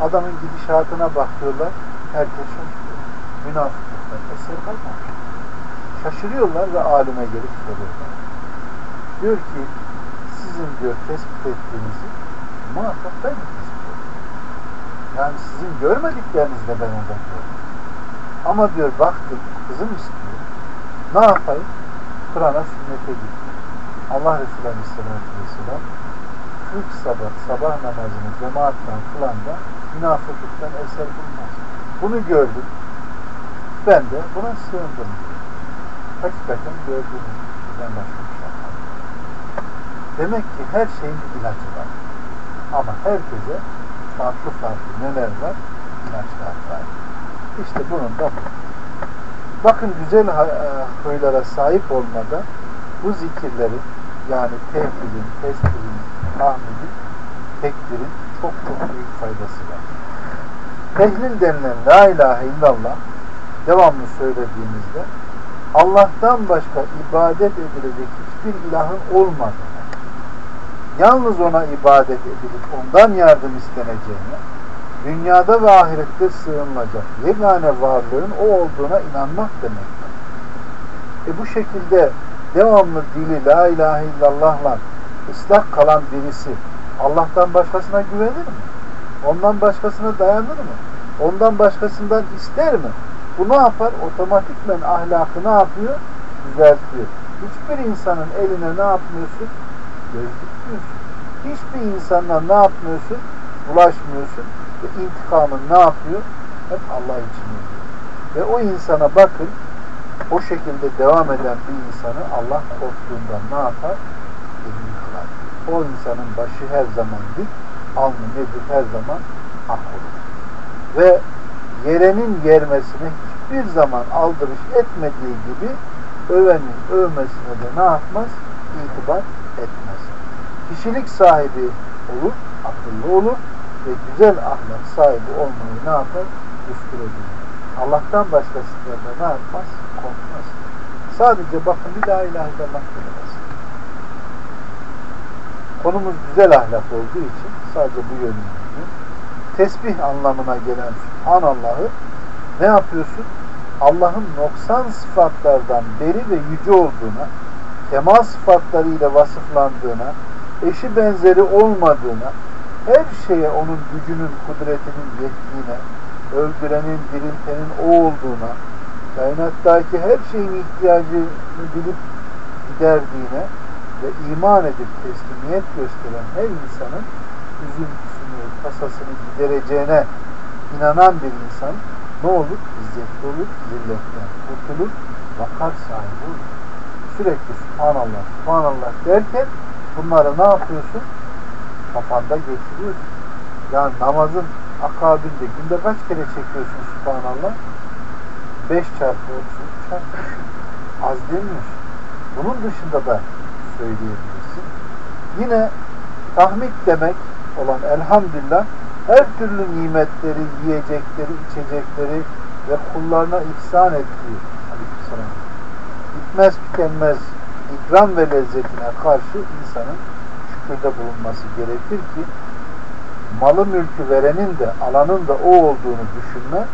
adamın gidişatına bakıyorlar. Herkes şaşırıyor. Münafıklıklar eser kalmamış. Şaşırıyorlar ve alime gelip soruyorlar. Diyor ki sizin diyor tespit ettiğinizi muhakkak ben tespit ettim. Yani sizin görmediklerinizle ben orada gördüm. Ama diyor baktım kızım istiyor. Ne yapayım? Kur'an'a sünnete gittim. Allah Resulü Aleyhisselatü Vesselam 40 sabah sabah namazını cemaatle kılan da münafıklıktan eser bulmaz. Bunu gördüm. Ben de buna sığındım. Hakikaten gördüğünüz ben. Demek ki her şeyin bir ilacı var. Ama herkese farklı farklı neler var? İlaçlar var. İşte bunun da. Bakın güzel huylara sahip olmada bu zikirlerin yani tevhidin, tesbihin, tahmidin, tekbirin çok çok büyük faydası var. Tehlil denilen La ilahe illallah devamlı söylediğimizde Allah'tan başka ibadet edilecek hiçbir ilahın olmadığını, yalnız ona ibadet edilip ondan yardım isteneceğine, dünyada ve ahirette sığınılacak yegane varlığın o olduğuna inanmak demektir. E bu şekilde devamlı dili la ilahe illallah'la ıslah kalan birisi Allah'tan başkasına güvenir mi? Ondan başkasına dayanır mı? Ondan başkasından ister mi? Bu ne yapar? Otomatikmen ahlakı ne yapıyor? Düzeltiyor. Hiçbir insanın eline ne yapmıyorsun? Göz dikmiyorsun. Hiçbir insanla ne yapmıyorsun? Bulaşmıyorsun. Ve intikamın ne yapıyor? Hep Allah için oluyor. Ve o insana bakın, o şekilde devam eden bir insanı Allah korktuğundan ne yapar? O insanın başı her zaman dik, alnı nedir her zaman hak olur. Ve yerenin yermesine hiçbir zaman aldırış etmediği gibi övenin övmesine de ne yapmaz? İtibar etmez. Kişilik sahibi olur, akıllı olur ve güzel ahlak sahibi olmayı ne yapar? Düstur edilir. Allah'tan başkasıyla ne yapmaz? Korkmaz. Sadece bakın bir daha ilahe illallah. Konumuz güzel ahlak olduğu için sadece bu yönünü tesbih anlamına gelen Subhanallah'ı ne yapıyorsun? Allah'ın noksan sıfatlardan beri ve yüce olduğuna, kemal sıfatlarıyla vasıflandığına, eşi benzeri olmadığına, her şeye onun gücünün, kudretinin yettiğine, öldürenin, diriltenin o olduğuna, kainattaki her şeyin ihtiyacını bilip giderdiğine ve iman edip teslimiyet gösteren her insanın üzüntüsünü, tasasını gidereceğine inanan bir insan ne olur? İzzetli olur, zilletten kurtulur, vakar sahibi olur. Sürekli Subhanallah, Subhanallah derken bunları ne yapıyorsun? Kafanda geçiriyorsun. Yani namazın akabinde günde kaç kere çekiyorsun Subhanallah? 5 çarpı 30 çarpı. Az demiyorsun. Bunun dışında da söyleyebilirsin. Yine tahmid demek olan elhamdülillah her türlü nimetleri, yiyecekleri, içecekleri ve kullarına ihsan ettiği aleyhisselam bitmez tükenmez ikram ve lezzetine karşı insanın şükürde bulunması gerekir ki malı mülkü verenin de alanın da o olduğunu düşünme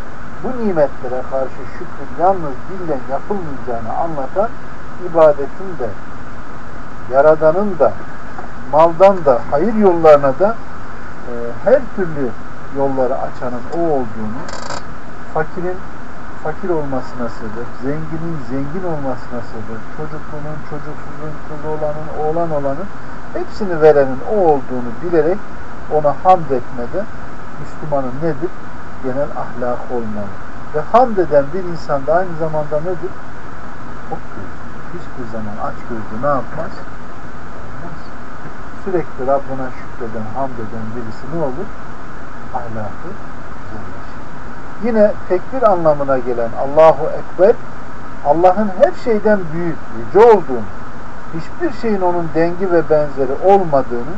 bu nimetlere karşı şükür yalnız dillen yapılmayacağını anlatan ibadetin de Yaradan'ın da maldan da hayır yollarına da e, her türlü yolları açanın o olduğunu fakirin fakir olmasına sebep, zenginin zengin olmasına sebep, çocuklunun, çocuksuzun, kız olanın, oğlan olanın hepsini verenin o olduğunu bilerek ona hamd etmede Müslümanın nedir? Genel ahlak olmalı. Ve hamd eden bir insan da aynı zamanda nedir? Çok. Hiçbir zaman aç gözlü ne yapmaz? Sürekli Rabbına şükreden, hamd eden birisi ne olur? Ahlakı güzelleşir. Yine tekbir anlamına gelen Allahu Ekber, Allah'ın her şeyden büyük, yüce olduğunu, hiçbir şeyin onun dengi ve benzeri olmadığını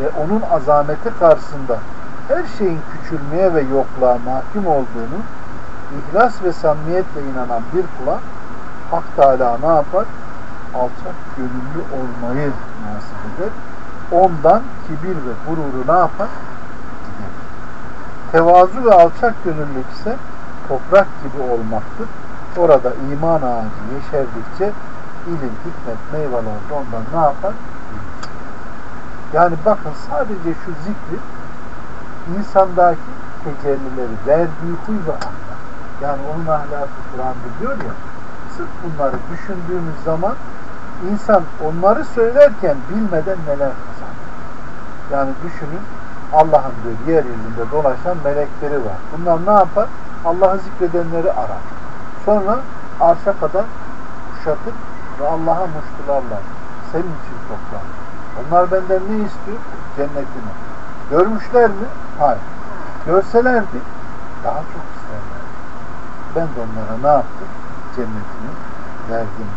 ve onun azameti karşısında her şeyin küçülmeye ve yokluğa mahkum olduğunu ihlas ve samimiyetle inanan bir kula Hak Teala ne yapar? Alçak gönüllü olmayı eder. Ondan kibir ve gururu ne yapar? Gider. Tevazu ve alçak gönüllülük ise toprak gibi olmaktır. Orada iman ağacı yeşerdikçe ilim, hikmet, meyveler de ondan ne yapar? Yani bakın sadece şu zikri insandaki tecellileri, verdiği huy ve ahlak. Yani onun ahlakı Kur'an'da diyor ya, sırf bunları düşündüğümüz zaman insan onları söylerken bilmeden neler kazanır. Yani düşünün, Allah'ın diyor yeryüzünde dolaşan melekleri var. Bunlar ne yapar? Allah'ı zikredenleri arar. Sonra arşa kadar kuşatıp ve Allah'a muştularlar. Senin için toplanır. Onlar benden ne istiyor? Cennetini. Görmüşler mi? Hayır. Görselerdi daha çok isterler. Ben de onlara ne yaptım? Cennetini verdim.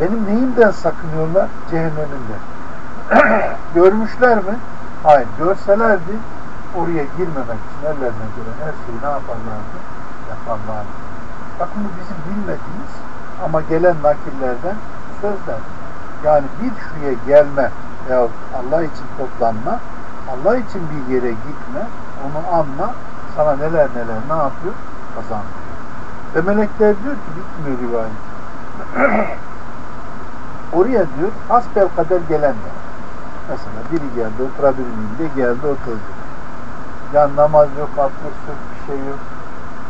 Benim neyimden sakınıyorlar? Cehennemimden. Görmüşler mi? Hayır. Görselerdi oraya girmemek için ellerine göre her şeyi ne yaparlardı? Yaparlardı. Bakın bu bizim bilmediğimiz ama gelen nakillerden sözler. Yani bir şuraya gelme veya Allah için toplanma, Allah için bir yere gitme, onu anma, sana neler neler ne yapıyor? Kazandırıyor. Ve melekler diyor ki bitmiyor rivayet. Oraya diyor asbel kadar gelenler. Mesela biri geldi oturabilir diye geldi oturdu. Ya namaz yok, abdest yok, bir şey yok.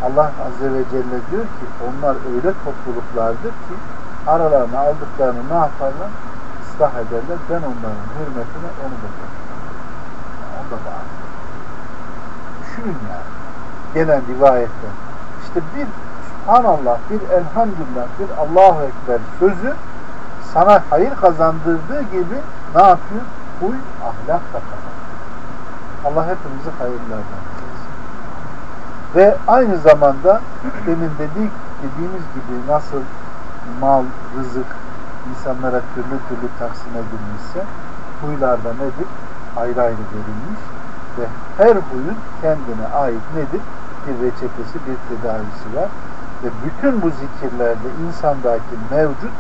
Allah Azze ve Celle diyor ki onlar öyle topluluklardır ki aralarına aldıklarını ne yaparlar? ıslah ederler. Ben onların hürmetine onu da Onu da bağlı. Düşünün yani. Gelen rivayette. İşte bir Subhanallah, bir Elhamdülillah, bir Allahu Ekber sözü sana hayır kazandırdığı gibi ne yapıyor? Huy, ahlak da kazandırıyor. Allah hepimizi hayırlardan. Ve aynı zamanda demin dedik, dediğimiz gibi nasıl mal, rızık, insanlara türlü türlü taksim edilmişse huylarda nedir? Ayrı ayrı verilmiş ve her huyun kendine ait nedir? Bir reçetesi, bir tedavisi var. Ve bütün bu zikirlerde insandaki mevcut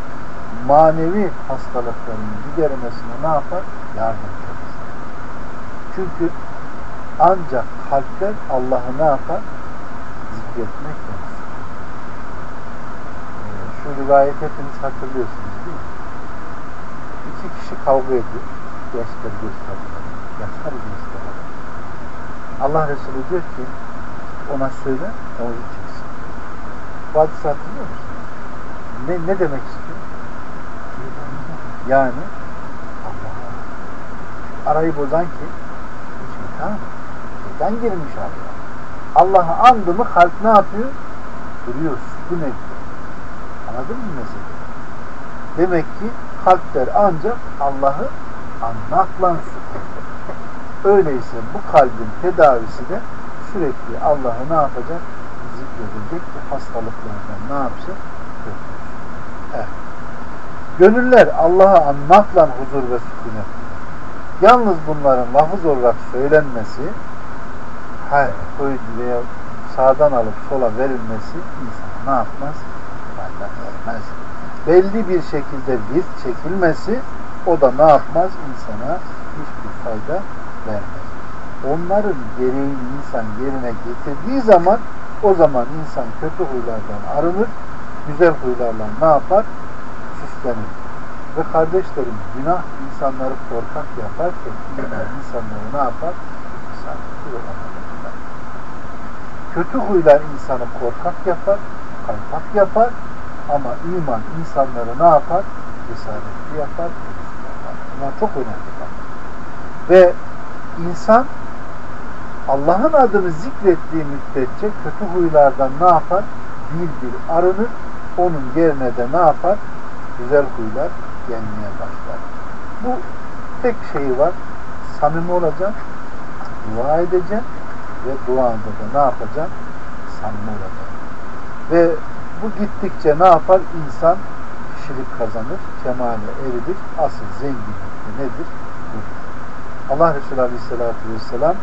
manevi hastalıkların gidermesine ne yapar? Yardım eder. Çünkü ancak kalpler Allah'ı ne yapar? Zikretmek ee, Şu rivayet hepiniz hatırlıyorsunuz değil mi? İki kişi kavga ediyor. Gençler gösterdiler. Yaşlar gösterdiler. Allah Resulü diyor ki ona söyle, onu çeksin. Bu hadisi hatırlıyor musun? Ne, ne demek istiyor? Yani Allah arayı bozan ki şeytan. Şeytan girmiş araya. Allah'ı andı mı kalp ne yapıyor? Duruyor, sükun ediyor. Anladın mı mesela? Demek ki kalpler ancak Allah'ı anmakla sükun Öyleyse bu kalbin tedavisi de sürekli Allah'ı ne yapacak? Zikredecek ki hastalıklardan ne yapacak? Gönüller Allah'ı anmakla huzur ve sükunet. Yalnız bunların lafız olarak söylenmesi veya sağdan alıp sola verilmesi insana ne yapmaz? Vermez. Belli bir şekilde bir çekilmesi o da ne yapmaz? insana hiçbir fayda vermez. Onların gereğini insan yerine getirdiği zaman o zaman insan kötü huylardan arınır, güzel huylarla ne yapar? Süslenir. Ve kardeşlerim günah insanları korkak yaparken iman insanları ne yapar? Sakin Kötü huylar insanı korkak yapar, kaypak yapar ama iman insanları ne yapar? Cesaretli yapar, yapar. Bunlar çok önemli. Ve insan Allah'ın adını zikrettiği müddetçe kötü huylardan ne yapar? Bir bir arınır. Onun yerine de ne yapar? Güzel huylar gelmeye başlar. Bu tek şeyi var. Samimi olacaksın, dua edeceksin ve duanda da ne yapacaksın? Samimi olacaksın. Ve bu gittikçe ne yapar? İnsan kişilik kazanır, kemale eridir. Asıl zenginlik nedir? Budur. Allah Resulü Aleyhisselatü Vesselam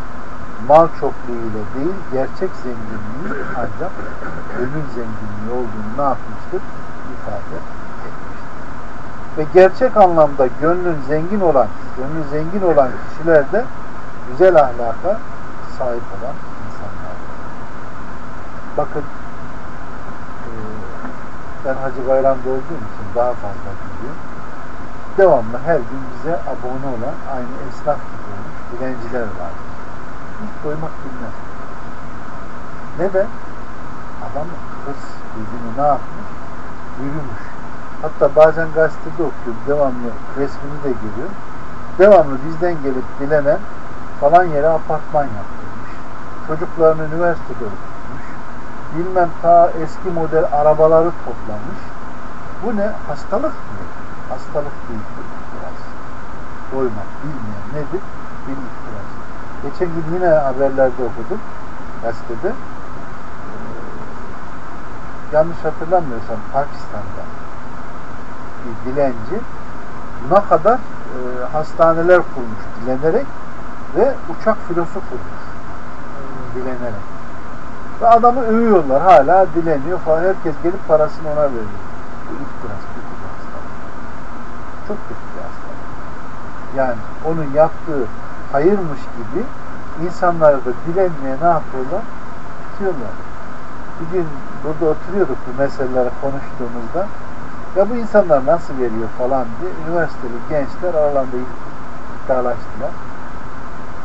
mal çokluğuyla değil, gerçek zenginliği ancak gönül zenginliği olduğunu ne yapmıştır? İfade ve gerçek anlamda gönlün zengin olan, gönlü zengin olan kişiler de güzel ahlaka sahip olan insanlar. Bakın e, ben Hacı Bayram'da olduğum için daha fazla biliyorum. Devamlı her gün bize abone olan aynı esnaf gibi olmuş dilenciler var. Hiç doymak bilmez. Neden? Adam hırs gözünü ne yapmış? Yürümüş Hatta bazen gazetede okuyorum. Devamlı resmini de görüyor. Devamlı bizden gelip dilenen falan yere apartman yaptırmış. Çocuklarını üniversitede okutmuş. Bilmem ta eski model arabaları toplamış. Bu ne? Hastalık mı? Hastalık değil. Biraz. Doymak bilmeyen nedir? Bir ihtiras. Geçen gün yine haberlerde okudum. Gazetede. Ee, yanlış hatırlamıyorsam Pakistan'da dilenci buna kadar e, hastaneler kurmuş dilenerek ve uçak filosu kurmuş e, dilenerek. Ve adamı övüyorlar hala dileniyor falan. Herkes gelip parasını ona veriyor. Bu ihtiras, kötü bir hastalık. Çok kötü bir hastalık. Yani onun yaptığı hayırmış gibi insanları da dilenmeye ne yapıyorlar? Tutuyorlar. Bir gün burada oturuyorduk bu meseleleri konuştuğumuzda ya bu insanlar nasıl veriyor falan diye üniversiteli gençler aralarında iddialaştılar.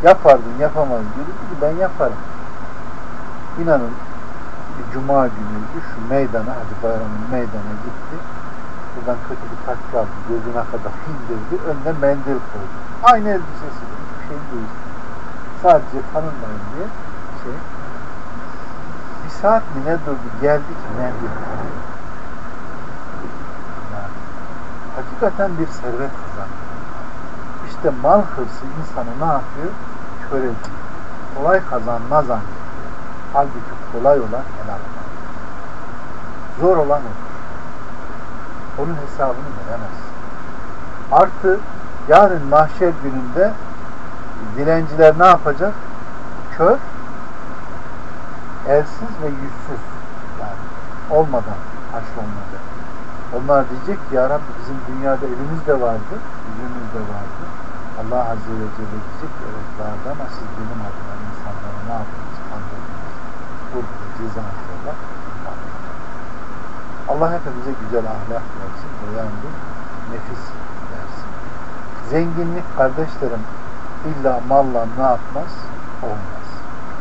Yapardın, yapamazdın. Dedi ki ben yaparım. İnanın bir cuma günüydü. Şu meydana, Hacı Bayram'ın meydana gitti. Buradan kötü bir takla aldı. Gözüne kadar indirdi. Önüne mendil koydu. Aynı elbisesi. Hiçbir şey değil. Sadece tanınmayın diye şey. Bir saat mi ne durdu? Geldi ki mendil koydu. Yani, hakikaten bir servet kazandı. İşte mal hırsı insanı ne yapıyor? Kör ediyor. Kolay kazanma zannediyor. Halbuki kolay olan helal olan. Zor olan odur. Onun hesabını veremez. Artı yarın mahşer gününde dilenciler ne yapacak? Kör, elsiz ve yüzsüz yani olmadan haşrolunacak. Onlar diyecek ki ya Rabbi bizim dünyada elimiz de vardı, yüzümüz de vardı. Allah Azze ve Celle diyecek ki evet vardı ama siz benim adıma insanlara ne yaptınız? Kandırdınız. Burada cezanızla Allah hepimize güzel ahlak versin, bir nefis versin. Zenginlik kardeşlerim illa malla ne yapmaz? Olmaz.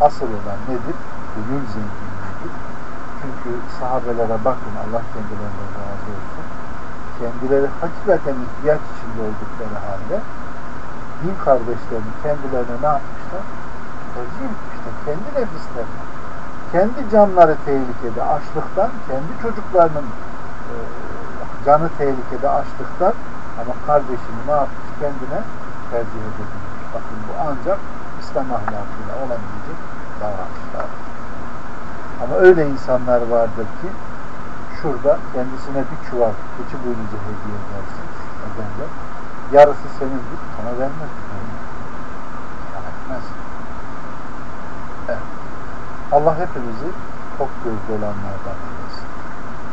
Asıl olan nedir? Gönül zenginliğidir. Çünkü sahabelere bakın Allah kendilerinden razı olsun. Kendileri hakikaten ihtiyaç içinde oldukları halde din kardeşlerini kendilerine ne yapmışlar? Tercih etmişler. Kendi nefislerine. Kendi canları tehlikede açlıktan, kendi çocuklarının e, canı tehlikede açlıktan ama kardeşini ne yapmış? Kendine tercih edilmiş. Bakın bu ancak İslam ahlakıyla olabilecek davranışlar. Ama öyle insanlar vardır ki şurada kendisine bir çuval keçi boynuzu hediye edersin. Ederler. Yarısı senindir. Sana vermez. Sana. Allah hepimizi tok gözlü olanlardan eylesin.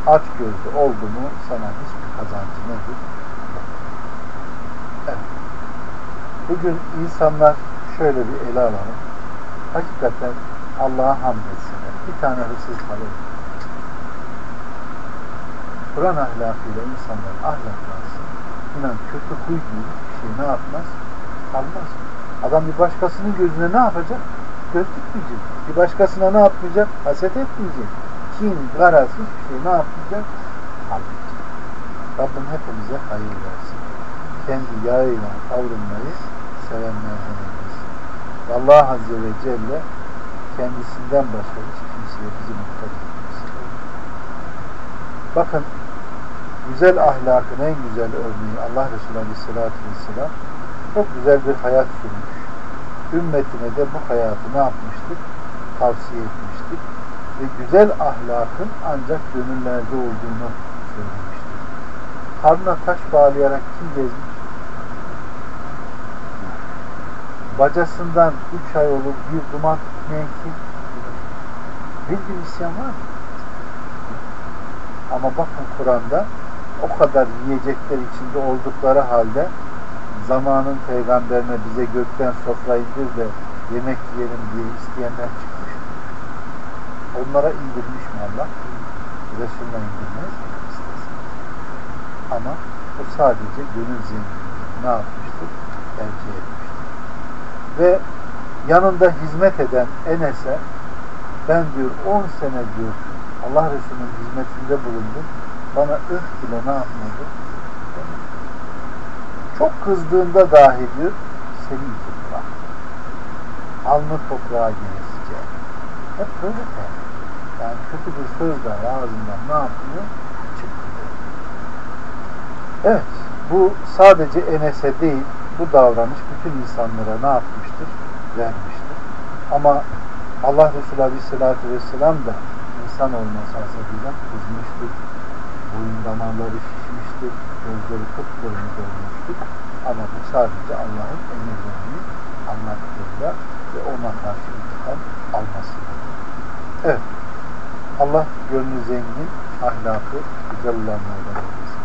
Aç gözlü oldu mu sana hiçbir kazancı nedir? Bugün insanlar şöyle bir ele alalım. Hakikaten Allah'a hamd etsinler. Bir tane hırsız kalır. Kur'an ahlakıyla insanlar ahlaklansın. İnan kötü huy gibi bir şey ne yapmaz? Kalmaz. Adam bir başkasının gözüne ne yapacak? Göz dikmeyecek. Bir başkasına ne yapmayacak? Haset etmeyecek. Kin, garaz hiçbir şey ne yapmayacak? Kalmayacak. Rabbim hepimize hayır versin. Kendi yağıyla kavrulmayı sevenlerden eylesin. Allah Azze ve Celle kendisinden başka hiç kimseye bizi muhtaç etmesin. Bakın güzel ahlakın en güzel örneği Allah Resulü Aleyhisselatü Vesselam çok güzel bir hayat sürmüş. Ümmetine de bu hayatı ne yapmıştık? Tavsiye etmiştik. Ve güzel ahlakın ancak gönüllerde olduğunu söylemiştik. Karnına taş bağlayarak kim gezmiş? Bacasından üç ay olur bir duman tutmayan kim? Gün isyan var mı? Ama bakın Kur'an'da o kadar yiyecekler içinde oldukları halde zamanın peygamberine bize gökten sofra indir de yemek yiyelim diye isteyenler çıkmış. Onlara indirmiş mi Allah? Resulüne indirmez. Ama o sadece gönül zenginliğini ne yapmıştır? Tercih etmiştir. Ve yanında hizmet eden Enes'e ben diyor 10 sene diyor Allah Resulü'nün hizmetinde bulundum. Bana ıh bile ne yapmadı? Çok kızdığında dahi diyor seni için bırak. Alnı toprağa gelesice. Hep böyle de. Yani kötü bir söz de ağzından ne yapıyor? Çıkıyor. Evet. Bu sadece Enes'e değil, bu davranış bütün insanlara ne yapmıştır? Vermiştir. Ama Allah Resulü Aleyhisselatü Vesselam da insan olması hasebiyle kızmıştır. Boyun damarları şişmiştir. Gözleri kıpkırmızı olmuştur. Ama bu sadece Allah'ın emirlerini anlattığında ve ona karşı intikam almasıdır. Evet. Allah gönlü zengin, ahlakı güzel olanlardan eylesin.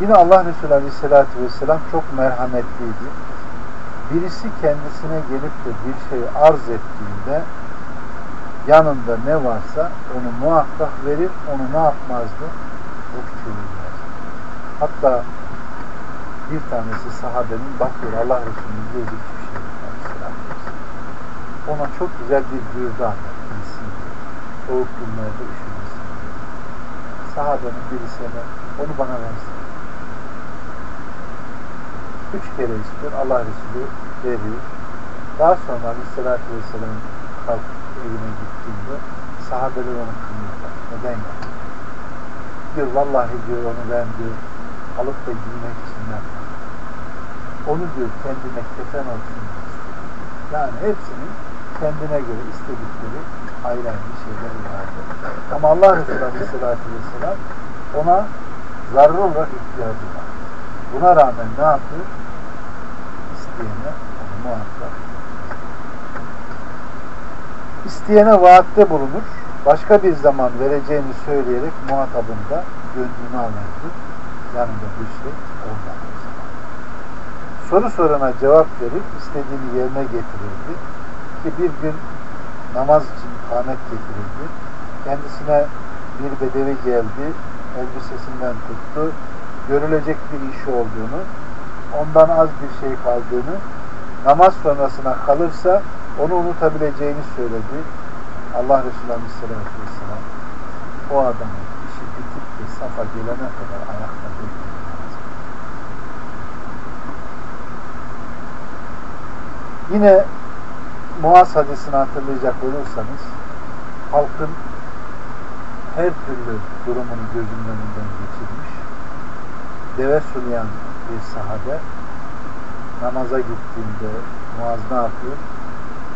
Yine Allah Resulü Aleyhisselatü Vesselam çok merhametliydi. Birisi kendisine gelip de bir şey arz ettiğinde yanında ne varsa onu muhakkak verir, onu ne yapmazdı? Boş çevirmez. Hatta Bir tanesi sahabenin bakıyor Allah Resulü'nün diyecek hiçbir şey. Ona çok güzel bir gürdü anlattı. Soğuk günlerde üşümesin. Sahabenin birisi onu bana versin. Üç kere istiyor. Allah Resulü veriyor. Daha sonra Aleyhisselatü Vesselam kalkıp evine gittiğinde sahabeler onu kınıyorlar. Neden yaptı? Diyor vallahi diyor onu ben diyor alıp da giymek için. Onu diyor kendine kefen olsun Yani hepsinin kendine göre istedikleri ayrı ayrı şeyler vardı. Ama Allah Resulü Aleyhisselatü Vesselam ona zararlı olarak ihtiyacı var. Buna rağmen ne yapıyor? İsteyene muhakkak isteyene vaatte bulunur. Başka bir zaman vereceğini söyleyerek muhatabın da gönlünü alırdı. Yanında bir şey olmadı. Soru sorana cevap verip istediğini yerine getirirdi. Ki bir gün namaz için kamet getirildi. Kendisine bir bedevi geldi. Elbisesinden tuttu. Görülecek bir iş olduğunu, ondan az bir şey kaldığını, namaz sonrasına kalırsa onu unutabileceğini söyledi. Allah Resulü Aleyhisselatü Vesselam o adamın işi bitip de safa gelene kadar ayakta bekliyor. Yine Muaz hadisini hatırlayacak olursanız halkın her türlü durumunu gözünün önünden geçirmiş. Deve sulayan bir sahabe namaza gittiğinde Muaz ne yapıyor?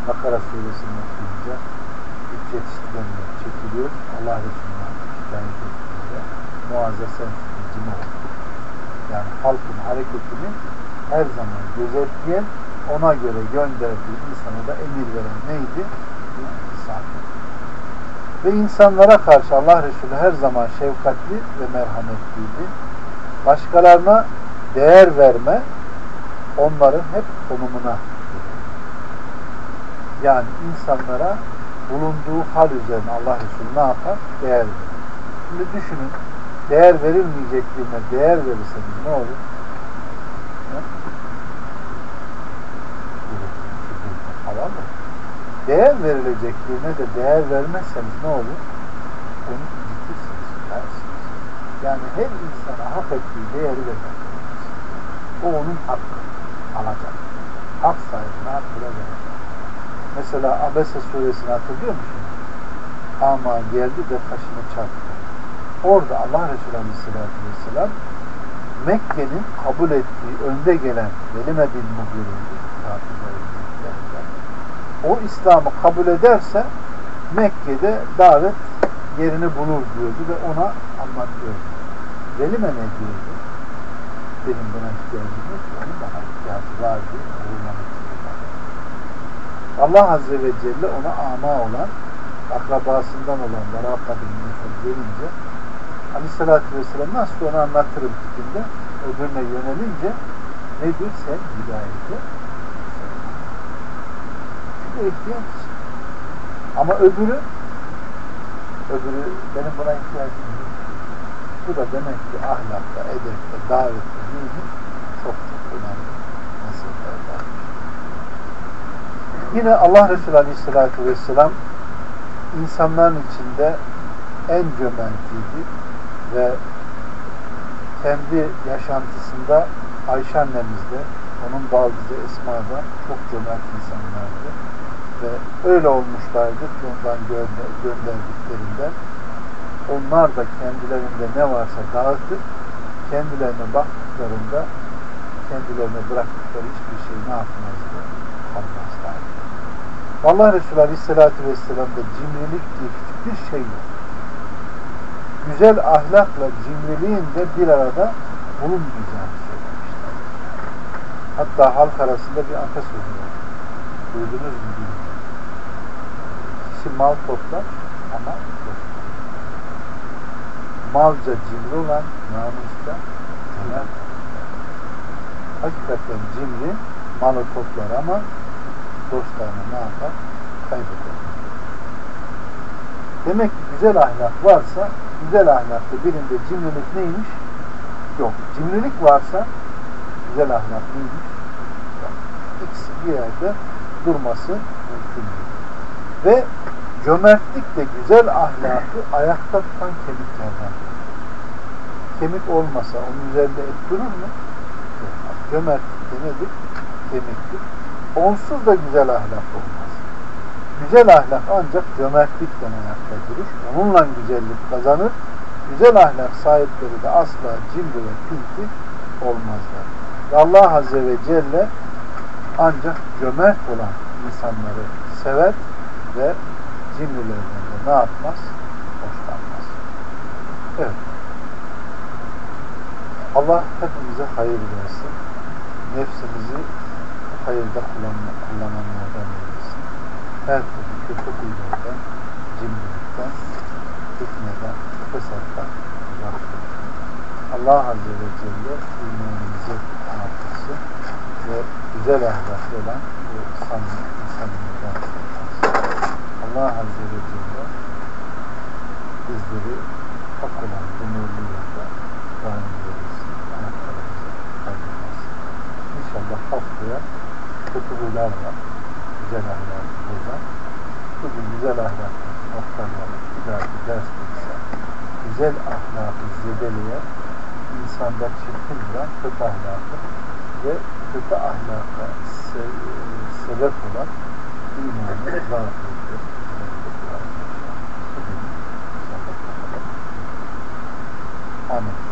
Bakara suresini okuyunca güç yetiştiremiyor, çekiliyor. Allah Resulü'ne şikayet ettiğinde Muaz'a sen tutucum ol. Yani halkın hareketini her zaman gözetleyen, ona göre gönderdiği insana da emir veren neydi? İnsan. Ve insanlara karşı Allah Resulü her zaman şefkatli ve merhametliydi. Başkalarına değer verme, onların hep konumuna yani insanlara bulunduğu hal üzerine Allah Resulü ne yapar? Değer verir. Şimdi düşünün, değer verilmeyecek birine değer verirseniz ne olur? Hava? Değer verilecek birine de değer vermezseniz ne olur? Onu incitirsiniz, yersiniz. Yani her insana hak ettiği değeri vermek. O onun hakkı. Alacak. Hak sahibine hakkı verecek. Mesela Abese suresini hatırlıyor musunuz? Ama geldi de kaşını çarptı. Orada Allah Resulü Aleyhisselatü Vesselam Mekke'nin kabul ettiği önde gelen Velime bin Mughir'in o İslam'ı kabul ederse Mekke'de davet yerini bulur diyordu ve ona anlatıyordu. Velime ne diyordu? Benim buna ihtiyacım yok. Onun bana ihtiyacı var diye Allah Azze ve Celle ona ama olan akrabasından olan Varaka bin Nefel gelince Aleyhisselatü Vesselam nasıl onu anlatırım tipinde öbürüne yönelince ne diyor? Sen hidayeti çünkü ihtiyaç ama öbürü öbürü benim buna ihtiyacım. Bu da demek ki ahlakta, edepte, davette, dini çok çok önemli meselelerden. Yine Allah Resulü Aleyhisselatü Vesselam insanların içinde en cömertiydi ve kendi yaşantısında Ayşe annemizde, onun baldızı Esma'da çok cömert insanlardı. Ve öyle olmuşlardı ki ondan gönderdiklerinde onlar da kendilerinde ne varsa dağıtıp kendilerine baktıklarında kendilerine bıraktıkları hiçbir şey ne yapmazdı? Kalmazlardı. Allah Resulü Aleyhisselatü Vesselam'da cimrilik diye hiçbir şey yok. Güzel ahlakla cimriliğin de bir arada bulunmayacağını söylemişler. Hatta halk arasında bir atasözü var. Duydunuz mu bilmiyorum. Kişi mal toplar ama malca cimri olan namusla neler Hakikaten cimri malı toplar ama dostlarını ne yapar? Kaybeder. Demek ki güzel ahlak varsa, güzel ahlaklı birinde cimrilik neymiş? Yok. Cimrilik varsa güzel ahlak neymiş? İkisi bir yerde durması mümkün değil. Ve cömertlik de güzel ahlakı ayakta tutan kemiklerden. Kemik olmasa onun üzerinde et durur mu? Cömertlik nedir? Kemiktir. Onsuz da güzel ahlak olmaz. Güzel ahlak ancak cömertlikten ayakta durur. Onunla güzellik kazanır. Güzel ahlak sahipleri de asla cimri ve pinti olmazlar. Allah Azze ve Celle ancak cömert olan insanları sever ve cimrilerden de ne yapmaz? Hoşlanmaz. Evet. Allah hepimize hayır versin. Nefsimizi hayırda kullananlardan eylesin. Her türlü kötü huylardan, cimrilikten, fitneden, fesattan uzak. Allah Azze ve Celle imanımızı artırsın ve güzel ahlaklı olan bu samimi insanlardan Allah Azze ve Celle bizleri kötü huylar var. Güzel ahlak burada. Bugün güzel ahlak noktalarını güzel bir ders bilse, güzel ahlakı zedeleyen insanda çirkin duran kötü ahlakı ve kötü ahlaka se sebep olan imanı zayıflıktır. Amin.